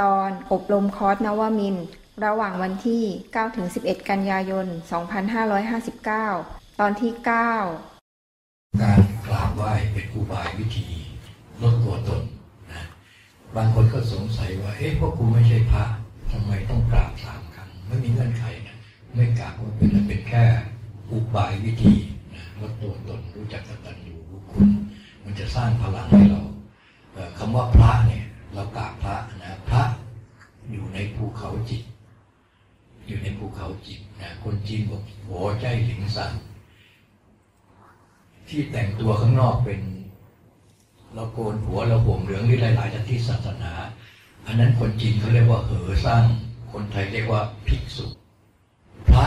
ตอนอบรมคอร์สนวมิน ระหว่างวันที่ 9-11 กันยายน 2559 ตอนที่ 9 การกราบไหว้เป็นอุบายวิธีลดตัวตนนะบางคนก็สงสัยว่า เอ๊ะพวกกูไม่ใช่พระทำไมต้องกราบสามครั้งไม่มีเงื่อนไขนะไม่กราบก็เป็นเป็นแค่อุบายวิธีนะลดตัวตนรู้จักกตัญญูรู้คุณ มันจะสร้างพลังให้เราคำว่าพระเนี่ย เรากราบพระนะพระอยู่ในภูเขาจิต อยู่ในภูเขาจิตนะคนจีนบอกหัวใจหลิงสันที่แต่งตัวข้างนอกเป็นเราโกนหัวเราห่มเหลืองหรือหลายๆจากที่ศาสนา อันนั้นคนจีนเขาเรียกว่าเหอสร้างคนไทยเรียกว่าภิกษุ พระ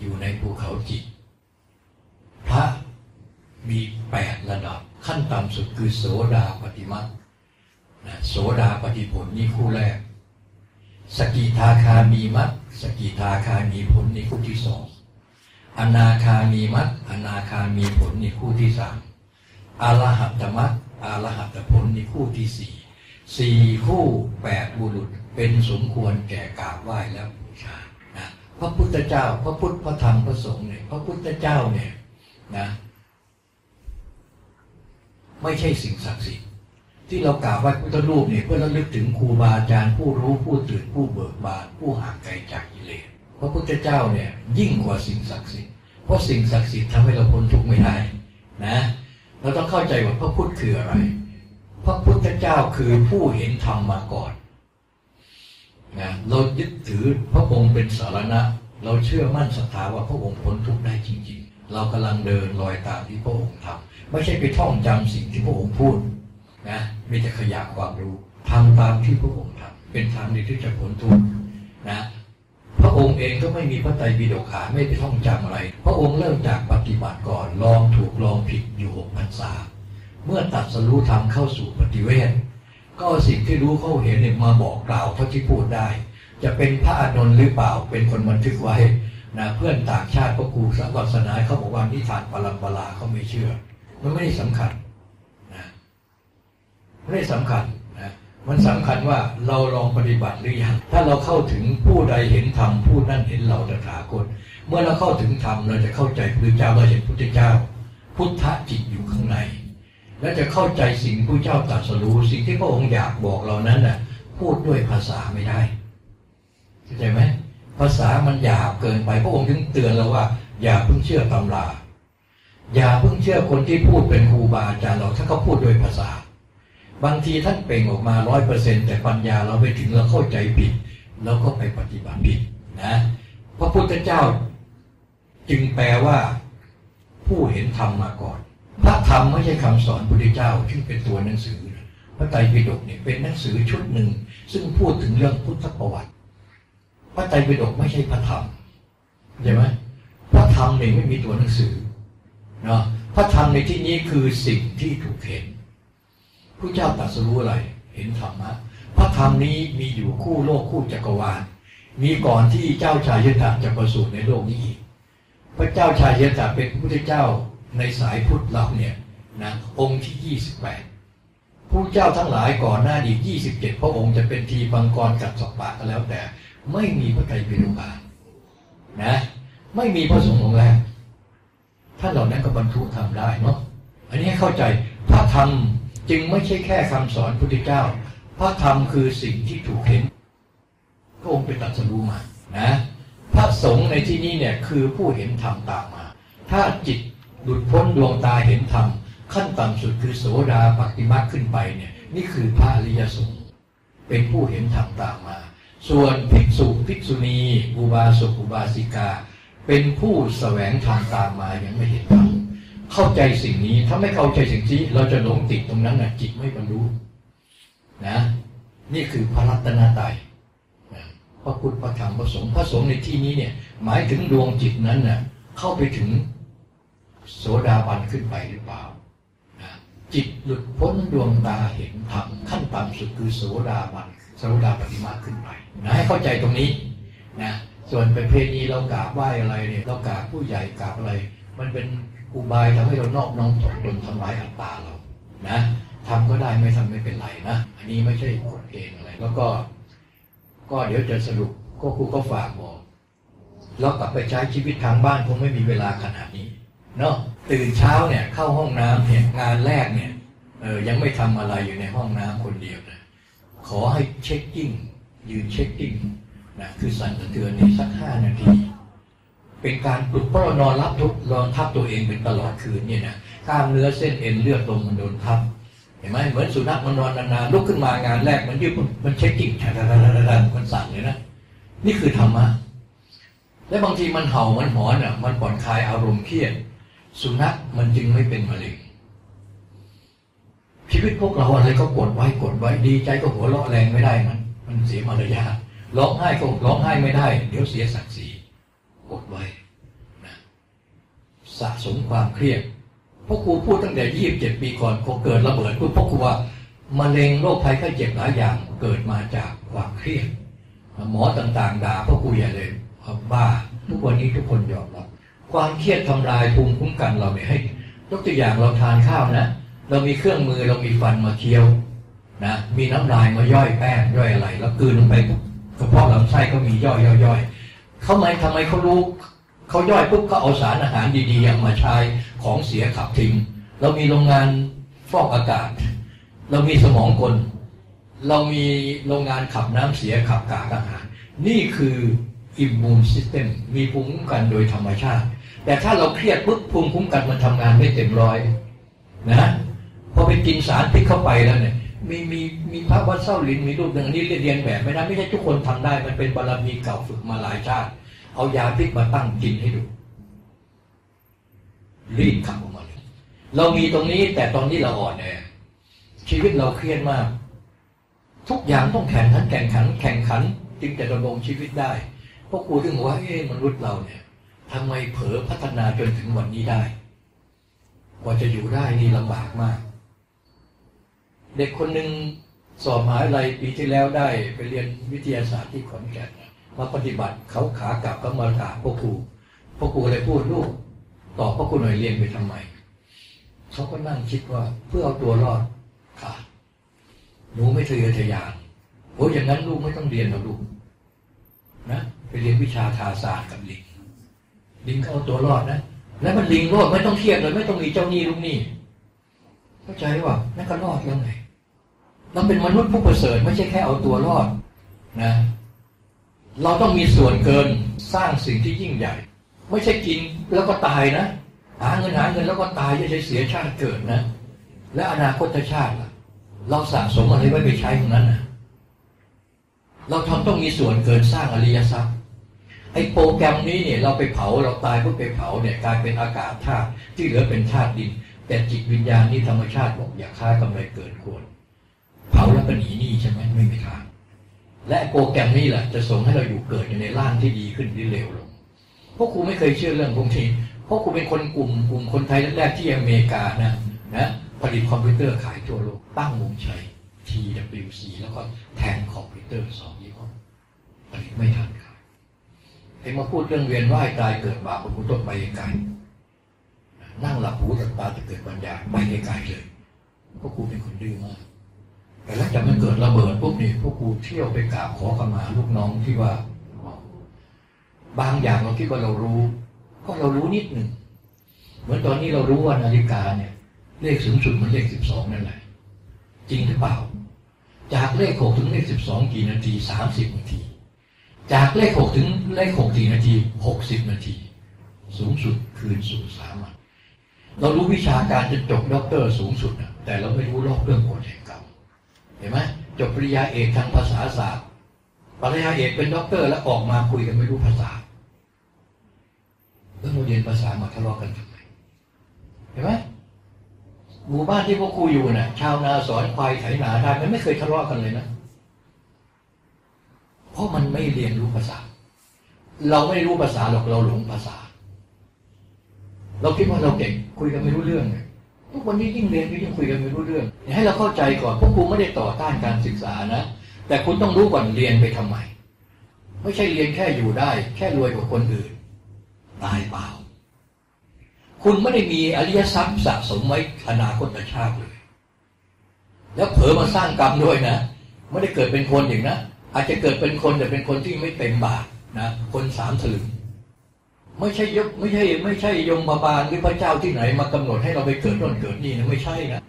อยู่ในภูเขาจิต พระมีแปดระดับขั้นต่ำสุดคือโสดาปฏิมัติ โสดาปฏิผลนี่คู่แรก สกิทาคามีมัตสกิทาคามีผลนี่คู่ที่สองอนาคามีมัตอนาคามีผลนี่คู่ที่สามอรหัตมัตอรหัตผลนี่คู่ที่สี่สี่คู่แปดบุรุษเป็นสมควรแก่กราบไหว้และบูชานะพระพุทธเจ้า พระพุทธพระธรรมพระสงฆ์เนี่ยพระพุทธเจ้าเนี่ยนะ ไม่ใช่สิ่งศักดิ์สิทธิ ที่เรากราบไหว้พุทธรูปเนี่ยเพื่อระลึกถึงครูบาอาจารย์ผู้รู้ผู้ตื่นผู้เบิกบานผู้ห่างไกลจากกิเลสพระพุทธเจ้าเนี่ยยิ่งกว่าสิ่งศักดิ์สิทธิ์เพราะสิ่งศักดิ์สิทธิ์ทำให้เราพ้นทุกข์ไม่ได้นะเราต้องเข้าใจว่าพระพุทธคืออะไร พระพุทธเจ้าคือผู้เห็นธรรมมาก่อนนะเรายึดถือพระองค์เป็นสารณะ เราเชื่อมั่นศรัทธาว่าพระองค์พ้นทุกข์ได้จริง ๆ เรากำลังเดินรอยตามที่พระองค์ทำไม่ใช่ไปท่องจำสิ่งที่พระองค์พูด นะมีแต่ขยะความรู้ทำตามที่พระองค์ทำเป็นทางเดียวที่จะพ้นทุกข์นะพระองค์เองก็ไม่มีพระไตรปิฎกอ่าไม่ไปท่องจำอะไร พระองค์เริ่มจากปฏิบัติก่อนลองถูกลองผิดอยู่หกพรรษา เมื่อตัดสรู้ธรรมเข้าสู่ปฏิเวทก็สิ่งที่รู้เขาเห็นเนี่ยมาบอกกล่าวเท่าที่พูดได้ จะเป็นพระอานนท์หรือเปล่าเป็นคนบันทึกไว้นะเพื่อนต่างชาติพระครูสังวัสนาเขาบอกว่านิทานปรัมปราเขาไม่เชื่อ มันไม่ได้สำคัญ ไม่ได้สำคัญนะมันสำคัญว่าเราลองปฏิบัติหรือยังถ้าเราเข้าถึงผู้ใดเห็นธรรมผู้นั้นเห็นเราตถาคตเมื่อเราเข้าถึงธรรมเราจะเข้าใจพระเจ้าเราเห็นพระเจ้า พุทธะจิตอยู่ข้างใน และจะเข้าใจสิ่งผู้เจ้าตรัสรู้สิ่งที่พระองค์อยากบอกเรานั้นน่ะพูดด้วยภาษาไม่ได้เข้าใจไหมภาษามันหยาบเกินไปพระองค์ถึงเตือนเราว่า อย่าเพิ่งเชื่อตำรา อย่าเพิ่งเชื่อคนที่พูดเป็นครูบาอาจารย์เราถ้าเขาพูดด้วยภาษา บางทีท่านเป่งออกมาร้อยเปอร์เซ็นแต่ปัญญาเราไปถึงเราเข้าใจผิด แล้วก็ไปปฏิบัติผิดนะพระพุทธเจ้าจึงแปลว่าผู้เห็นธรรมมาก่อน พระธรรมไม่ใช่คำสอนพระพุทธเจ้าซึ่งเป็นตัวหนังสือ พระไตรปิฎกเนี่ยเป็นหนังสือชุดหนึ่ง ซึ่งพูดถึงเรื่องพุทธประวัติ พระไตรปิฎกไม่ใช่พระธรรมใช่ไหมพระธรรมเนี่ยไม่มีตัวหนังสือเนาะพระธรรมในที่นี้คือสิ่งที่ถูกเห็น พระเจ้าตรัสรู้อะไร เห็นธรรมะพระธรรมนี้มีอยู่คู่โลกคู่จักรวาล มีก่อนที่เจ้าชายยถาจะประสูติในโลกนี้อีกพระเจ้าชายยถาเป็นพระพุทธเจ้าในสายพุทธเราเนี่ยนะองค์ที่ยี่สิบแปดผู้เจ้าทั้งหลายก่อนหน้าอีกยี่สิบเจ็ดพระองค์จะเป็นทีบังกรกับสปะก็แล้วแต่ ไม่มีพระไตรปิฎกานนะไม่มีพระสงฆ์องค์แรกท่านเหล่านั้นก็บรรทุธรรมได้เนาะอันนี้ให้เข้าใจพระธรรม จึงไม่ใช่แค่คำสอนพุทธเจ้า พระธรรมคือสิ่งที่ถูกเห็นพระองค์ไปตรัสรู้มานะพระสงฆ์ในที่นี้เนี่ยคือผู้เห็นธรรมตามมา ถ้าจิตหลุดพ้นดวงตาเห็นธรรมขั้นต่ำสุดคือโสดาปฏิมาขึ้นไปเนี่ยนี่คือพระอริยสงฆ์เป็นผู้เห็นธรรมตามมา ส่วนภิกษุภิกษุณีอุบาสกอุบาสิกา เป็นผู้แสวงทางตามมายังไม่เห็นธรรม เข้าใจสิ่งนี้ ถ้าไม่เข้าใจสิ่งนี้ เราจะหลงติดตรงนั้นนะจิตไม่บรรลุนะ นี่คือพระรัตนตรัยพระพุทธพระธรรมพระสงฆ์พระสงฆ์ในที่นี้เนี่ย หมายถึงดวงจิตนั้นน่ะเข้าไปถึงโสดาบันขึ้นไปหรือเปล่านะจิตหลุดพ้นดวงตาเห็นธรรมขั้นต่ำสุดคือโสดาบันโสดาปฏิมาขึ้นไปนะให้เข้าใจตรงนี้นะส่วนประเพณีเรากราบไหว้อะไรเนี่ยเรากราบผู้ใหญ่กราบอะไร มันเป็น อุบายทำให้เรานอบน้อมถ่อตนทำร้ายอัตตาเรานะทำก็ได้ไม่ทำไม่เป็นไรนะ อันนี้ไม่ใช่กฎเกณฑ์อะไร แล้วก็ ก็เดี๋ยวจะสรุปก็ครูก็ฝากบอกเรากลับไปใช้ชีวิตทางบ้านคงไม่มีเวลาขนาดนี้เนาะตื่นเช้าเนี่ยเข้าห้องน้ำเนี่ยงานแรกเนี่ยเออยังไม่ทำอะไรอยู่ในห้องน้ำคนเดียวนะขอให้ shaking ยืน shaking นะคือสั่นสะเทือนในสักห้านาที เป็นการปลุกเพราะนอนรับทุกนอนทับตัวเองเป็นตลอดคืนเนี่ยนะกล้ามเนื้อเส้นเอ็นเลือดลมมันโดนทับเห็นไหมเหมือนสุนัขมันนอนนานๆลุกขึ้นมางานแรกมันยืดมัน shaking มันสั่นเลยนะนี่คือธรรมะและบางทีมันเห่ามันหอนอะ มันผ่อนคลายอารมณ์เครียดสุนัขมันจึงไม่เป็นมะเร็งชีวิตพวกเราอะไรก็กดไว้กดไว้ดีใจก็หัวเราะแรงไม่ได้มัน มันเสียมารยาทร้องไห้ก็ร้องไห้ไม่ได้ เดี๋ยวเสียศักดิ์ศรี กดไว้นะสะสมความเครียดพ่อครูพูดตั้งแต่ยี่สิบเจ็ดปีก่อนพอเกิดระเบิดปุ๊บพ่อครูว่ามะเร็งโรคภัยไข้เจ็บหลายอย่างเกิดมาจากความเครียดหมอต่างๆ ด่าพ่อครูอย่าเลยบ้า ทุกวันนี้ทุกคนยอมรับความเครียดทำลายภูมิคุ้มกันเราเนี่ให้ยกตัวอย่างเราทานข้าวนะ เรามีเครื่องมือเรามีฟันมาเคี้ยวนะมีน้ำลายมาย่อยแป้งย่อยอะไร แล้วกลืนลงไปกระเพาะลำไส้ก็มีย่อยย่อย เขาไหมทำไมเขารู้เขาย่อยปุ๊บเขาเอาสารอาหารดีๆมาใช้ของเสียขับทิ้งเรามีโรงงานฟอกอากาศ เรามีสมองกล เรามีโรงงานขับน้ำเสียขับกากอาหาร นี่คือ immune systemมีภูมิคุ้มกันโดยธรรมชาติ แต่ถ้าเราเครียดปุ๊บภูมิคุ้มกันมันทำงานไม่เต็มร้อยนะพอไปกินสารพิษเข้าไปแล้วเนี่ย มีมีมีพระวัดเส้าหลินมีรูปหนึ่งอันนี้เรียนแบบไม่ได้ไม่ใช่ทุกคนทำได้ มันเป็นบารมีเก่าฝึกมาหลายชาติ เอายาพิษมาตั้งกินให้ดูรีดขับออกมาเลยเรามีตรงนี้แต่ตอนนี้เราอ่อนแอชีวิตเราเครียดมาก ทุกอย่างต้องแข่งขันแข่งขัน แข่งขัน จึงจะดำรงชีวิตได้พวกกูถึงว่าเอ๊มนุษย์เราเนี่ยทำไมเผลอพัฒนาจนถึงวันนี้ได้ กว่าจะอยู่ได้นี่ลำบากมาก เด็กคนหนึ่งสอบมหาลัยปีที่แล้วได้ไปเรียนวิทยาศาสตร์ที่ขอนแก่นมาปฏิบัติเขาขากลับก็มาถามพ่อครูพ่อครูเลยพูดลูกตอบพ่อครูหน่อยเรียนไปทำไมเขาก็นั่งคิดว่าเพื่อเอาตัวรอดค่ะหนูไม่ทะเยอทะยานโอ้ยอย่างนั้นลูกไม่ต้องเรียนหรอกลูกนะไปเรียนวิชาทาศาสตร์กับลิงลิงเขาเอาตัวรอดนะ แล้วมันลิงรอดไม่ต้องเครียดเลยไม่ต้องมีเจ้าหนี้ลูกหนี้ เข้าใจว่านั่นก็รอดแล้วไงเราเป็นมนุษย์ผู้ประเสริฐไม่ใช่แค่เอาตัวรอดนะเราต้องมีส่วนเกินสร้างสิ่งที่ยิ่งใหญ่ ไม่ใช่กินแล้วก็ตายนะ หาเงินหาเงินแล้วก็ตายจะใช้เสียชาติเกิดนะ และอนาคตชาติล่ะ เราสะสมอะไรไว้ไปใช้ตรงนั้นนะเราทำต้องมีส่วนเกินสร้างอริยทรัพย์ไอ้โปรแกรมนี้เนี่ยเราไปเผาเราตายเพื่อไปเผาเนี่ยกลายเป็นอากาศธาตุที่เหลือเป็นธาตุดิน แต่จิตวิญญาณนี่ธรรมชาติบอกอย่าฆ่ากำไรเกินควรเผาแล้วก็หนีหนี้ใช่ไหมไม่มีทาง และโปรแกรมนี้แหละจะส่งให้เราอยู่เกิดอยู่ในร่างที่ดีขึ้นหรือเลวลงพวกครูไม่เคยเชื่อเรื่องพวกนี้เพราะครูเป็นคนกลุ่มกลุ่มคนไทยแรกๆที่อเมริกานะนะผลิตคอมพิวเตอร์ขายทั่วโลกตั้งวงชัย TWC แล้วก็แทนคอมพิวเตอร์สองยี่ห้อผลิตไม่ทันครับเห็นมาพูดเรื่องเวียนว่ายตายเกิดบาปผมต้องไปไกล นั่งหลับหูหลับตาจะเกิดปัญญาไปไกลเลยพวกครูเป็นคนดื้อมากแต่หลังจากมันเกิดระเบิดปุ๊บนี่พวกครูเที่ยวไปกราบขอขมาลูกน้องที่ว่า บางอย่างเราคิดว่าเรารู้ ก็เรารู้นิดหนึ่งเหมือนตอนนี้เรารู้ว่านาฬิกาเนี่ย เลขสูงสุดมันเลขสิบสองนั่นแหละจริงหรือเปล่า จากเลขหกถึงเลขสิบสองกี่นาทีสามสิบนาที จากเลขหกถึงเลขหกกี่นาทีหกสิบนาที สูงสุดคืนสู่สามัญ เรารู้วิชาการจะจบด็อกเตอร์สูงสุดนะแต่เราไม่รู้รอบเรื่องกฎแห่งกรรมเห็นไหมจบปริญญาเอกทางภาษาศาสตร์ปริญญาเอกเป็นด็อกเตอร์แล้วออกมาคุยกันไม่รู้ภาษาแล้วเราเรียนภาษามาทะเลาะกันทำไมเห็นไหมหมู่บ้านที่พวกครูอยู่น่ะ ชาวนาสอนควายไถนาได้มันไม่เคยทะเลาะกันเลยนะเพราะมันไม่เรียนรู้ภาษา เราไม่รู้ภาษาหรอกเราหลงภาษา เราคิดว่าเราเก่งคุยกันไม่รู้เรื่องทุกวันนี้ยิ่งเรียนก็ยิ่งคุยกันไม่รู้เรื่องให้เราเข้าใจก่อนพวกครูไม่ได้ต่อต้านการศึกษานะ แต่คุณต้องรู้ก่อนเรียนไปทำไม ไม่ใช่เรียนแค่อยู่ได้ แค่รวยกว่าคนอื่น ตายเปล่า คุณไม่ได้มีอริยทรัพย์สะสมไว้อนาคตชาติเลย แล้วเผลอมาสร้างกรรมด้วยนะไม่ได้เกิดเป็นคนอย่างนะอาจจะเกิดเป็นคนแต่เป็นคนที่ไม่เต็มบาทนะ คนสามถลึง ไม่ใช่ยกไม่ใช่ ไม่ใช่ยมบาลหรือพระเจ้าที่ไหนมากำหนดให้เราไปเกิดน่นเกิดนี่นะไม่ใช่นะ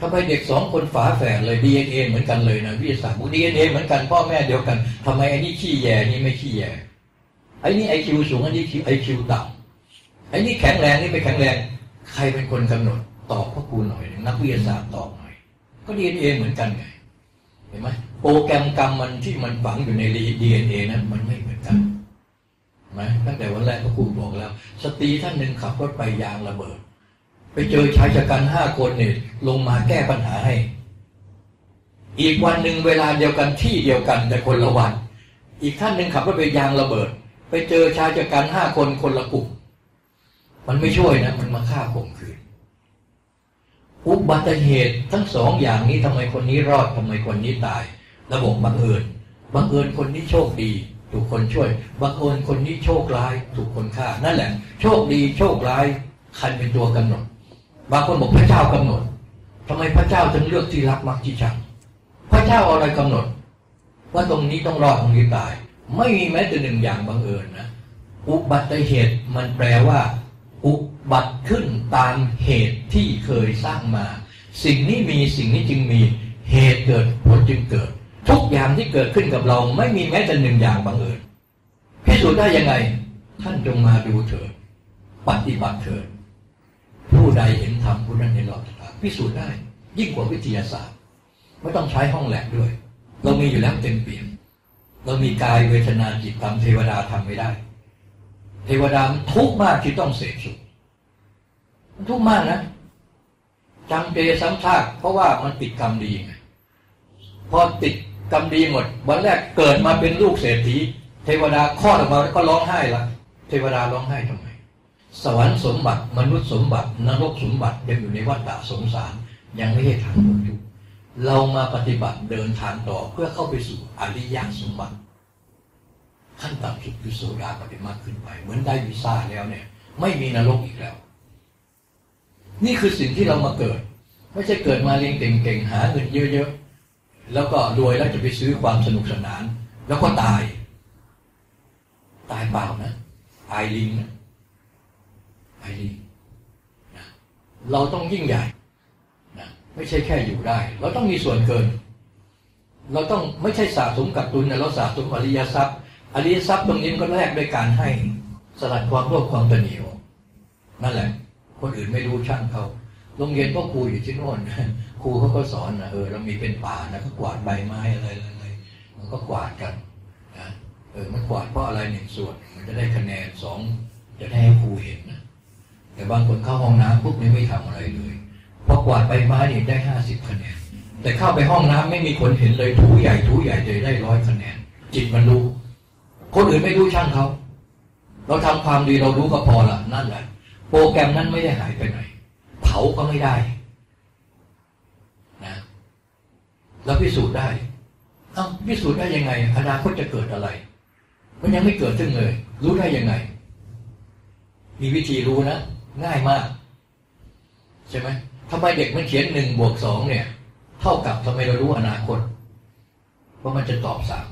ทำไมเด็กสองคนฝาแฝดเลยดีเอ็นเอเหมือนกันเลยนะวิทยาศาสตร์บอกดีเอ็นเอเหมือนกันพ่อแม่เดียวกันทำไมไอ้นี่ขี้แย่นี่ไม่ขี้แย่ไอ้นี่ไอคิวสูงไอ้นี่ไอคิวต่ำไอ้นี่แข็งแรงนี่ไม่แข็งแรง ใครเป็นคนกำหนดตอบพ่อครูหน่อยนักวิทยาศาสตร์ตอบหน่อย ก็ดีเอ็นเอเหมือนกันไงเห็นไหมโปรแกรมกรรมมันที่มันฝังอยู่ในดีเอ็นเอนั้นมันไม่เหมือนกัน ไหมตั้งแต่วันแรกพ่อครูบอกแล้ว สตรีท่านหนึ่งขับรถไปยางระเบิด ไปเจอชายชะกันห้าคนเนี่ยลงมาแก้ปัญหาให้ อีกวันหนึ่งเวลาเดียวกันที่เดียวกันแต่คนละวัน อีกท่านหนึ่งขับรถไปยางระเบิด ไปเจอชายชะกันห้าคนคนละกลุ่มมันไม่ช่วยนะ มันมาฆ่าข่มขืนอุบัติเหตุทั้งสองอย่างนี้ทำไมคนนี้รอดทำไมคนนี้ตาย ระบบบังเอิญบังเอิญคนนี้โชคดี ถูกคนช่วยบังเอิญคนนี้โชคร้ายถูกคนฆ่านั่นแหละ โชคดีโชคร้ายใครเป็นตัวกำหนด บางคนบอกพระเจ้ากำหนดทำไมพระเจ้าจึงเลือกที่รักมักที่ชังพระเจ้าอะไรกำหนด ว่าตรงนี้ต้องรอดตรงนี้ตาย ไม่มีแม้แต่หนึ่งอย่างบังเอิญนะอุบัติเหตุมันแปลว่า อุบัติขึ้นตามเหตุที่เคยสร้างมา สิ่งนี้มีสิ่งนี้จึงมีเหตุเกิดผลจึงเกิด ทุกอย่างที่เกิดขึ้นกับเราไม่มีแม้แต่หนึ่งอย่างบังเอิญพิสูจน์ได้ยังไง ท่านจงมาดูเถิดปฏิบัติเถิดผู้ใดเห็นธรรมผู้นั้นเห็นหลอดาพิสูจน์ได้ ยิ่งกว่าวิทยาศาสตร์ ไม่ต้องใช้ห้องแลบด้วย เรามีอยู่แล้วเต็มเปี่ยมเรามีกายเวทนาจิตธรรมเทวดาทำไม่ได้ เทวดามันทุกข์มากที่ต้องเสพสุขทุกข์มากนะจำเจซ้ำซากเพราะว่ามันติดกรรมดีไงพอติด กรรมดีหมด วันแรกเกิดมาเป็นลูกเศรษฐีเทวดาคลอดออกมาแล้วก็ร้องไห้ละเทวดาร้องไห้ทำไม สวรรค์สมบัติมนุษย์สมบัตินรกสมบัติยังอยู่ในวัฏฏะสงสาร ยังไม่ใช่ทางพ้นทุกข์เรามาปฏิบัติเดินทางต่อเพื่อเข้าไปสู่อริยสมบัติ ขั้นต่ำสุดคือโสดาปฏิมาขึ้นไป เหมือนได้วีซ่าแล้วเนี่ย ไม่มีนรกอีกแล้ว นี่คือสิ่งที่เรามาเกิด ไม่ใช่เกิดมาเรียนเก่งๆหาเงินเยอะๆ แล้วก็รวยแล้วจะไปซื้อความสนุกสนาน แล้วก็ตาย ตายเปล่านะตายลิงนะตายลิงนะเราต้องยิ่งใหญ่นะไม่ใช่แค่อยู่ได้ เราต้องมีส่วนเกิน เราต้องไม่ใช่สะสมกับตุนนะเราสะสมอริยทรัพย์อริยทรัพย์ตรงนี้ก็แลกด้วยการให้สลัดความโลภความตนีออกนั่นแหละ คนอื่นไม่รู้ช่างเขา โรงเรียนพ่อครูอยู่ที่โน่นครูเขาก็สอนนะเออเรามีเป็นป่านะก็กวาดใบไม้อะไรอะไรมันก็กวาดกันนะเออมันกวาดเพราะอะไรหนึ่งส่วน มันจะได้คะแนนสองจะได้ให้ครูเห็นนะแต่บางคนเข้าห้องน้ำปุ๊บนี่ไม่ทำอะไรเลยพอกวาดใบไม้นี่ได้ห้าสิบคะแนนแต่เข้าไปห้องน้ำไม่มีคนเห็นเลยถูใหญ่ถูใหญ่เลยได้ร้อยคะแนน จิตมันรู้ คนอื่นไม่รู้ช่างเขา เราทำความดีเรารู้ก็พอละนั่นแหละ โปรแกรมนั้นไม่ได้หายไปไหนาก็ไม่ได้นะเราพิสูจน์ได้เอ้าพิสูจน์ได้ยังไง อนาคตจะเกิดอะไร มันยังไม่เกิดขึ้นเลย รู้ได้ยังไง มีวิธีรู้นะ ง่ายมาก ใช่ไหมทำไมเด็กมันเขียนหนึ่งบวกสองเนี่ย เท่ากับทำไมเรารู้อนาคตว่ามันจะตอบสาม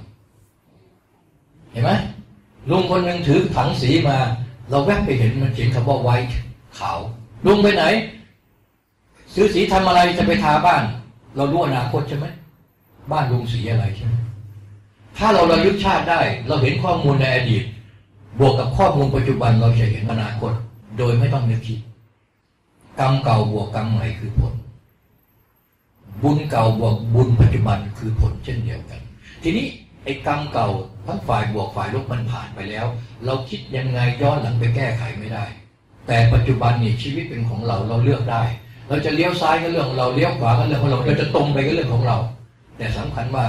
เห็นไหมลุงคนหนึ่งถือถังสีมา เราแวบไปเห็นมันเขียนคำว่าไวท์ขาวลุงไปไหน ซื้อสีทำอะไรจะไปทาบ้าน เรารู้อนาคตใช่ไหมบ้านลงสีอะไรใช่ไหมถ้าเราระลึกชาติได้ เราเห็นข้อมูลในอดีต บวกกับข้อมูลปัจจุบันเราจะเห็นอนาคต โดยไม่ต้องนึกคิดกรรมเก่าบวกกรรมใหม่คือผล บุญเก่าบวกบุญปัจจุบันคือผลเช่นเดียวกัน ทีนี้ไอ้กรรมเก่าทั้งฝ่ายบวกฝ่ายลบมันผ่านไปแล้ว เราคิดยังไงย้อนหลังไปแก้ไขไม่ได้ แต่ปัจจุบันนี่ชีวิตเป็นของเราเราเลือกได้ เราจะเลี้ยวซ้ายก็เรื่องของเราเลี้ยวขวาก็เรื่องของเราเราจะตรงไปก็เรื่องของเรา แต่สำคัญว่า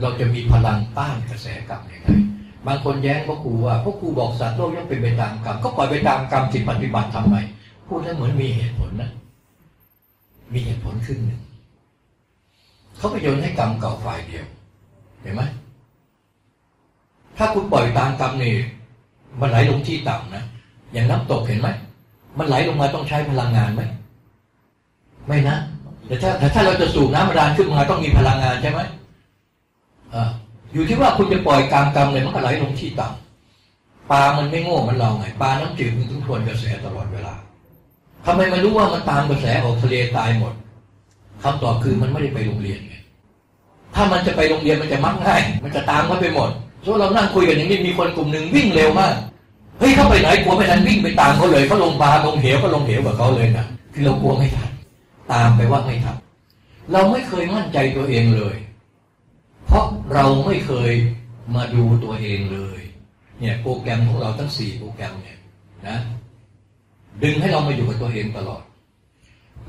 เราจะมีพลังต้านกระแสกรรมยังไงบางคนแย้งพ่อครูว่าพ่อครูบอกสัตว์โลกย่อมเป็นไปตามกรรมก็ปล่อยไปตามกรรมที่ปฏิบัติทำไมพูดแล้วเหมือนมีเหตุผลนะมีเหตุผลครึ่งหนึ่งเขาไปโยนให้กรรมเก่าฝ่ายเดียว เห็นไหมถ้าคุณปล่อยตามกรรมนี่มันไหลลงที่ต่ำนะอย่างน้ำตกเห็นไหม มันไหลลงมาต้องใช้พลังงานไหมไม่นะแต่ถ้าแต่ถ้าเราจะสูบน้ำบาดาลขึ้นมาต้องมีพลังงานใช่ไหมอ่าอยู่ที่ว่าคุณจะปล่อยกามกรรมเลยมันก็ไหลลงที่ต่ำปลามันไม่โง่มันเราไงปลาน้ำจืดมันต้องทวนกระแสตลอดเวลาทำไมมันรู้ว่ามันตามกระแสออกทะเลตายหมดคำตอบคือมันไม่ได้ไปโรงเรียนไงถ้ามันจะไปโรงเรียนมันจะมักง่าย มันจะตามเขาไปหมดส่วนเรานั่งคุยกันอย่างนี้มีคนกลุ่มหนึ่งวิ่งเร็วมาก เฮ้ยเขาไปไหนกลัวไม่ทันวิ่งไปตามเขาเลยเขาลงปลาลงเหวเขาลงเหวกับเขาเลยนะคือเรากลัวไม่ทันตามไปว่าไม่ทันเราไม่เคยมั่นใจตัวเองเลย เพราะเราไม่เคยมาดูตัวเองเลย เนี่ยโปรแกรมของเราทั้งสี่โปรแกรมเนี่ยนะดึงให้เรามาอยู่กับตัวเองตลอด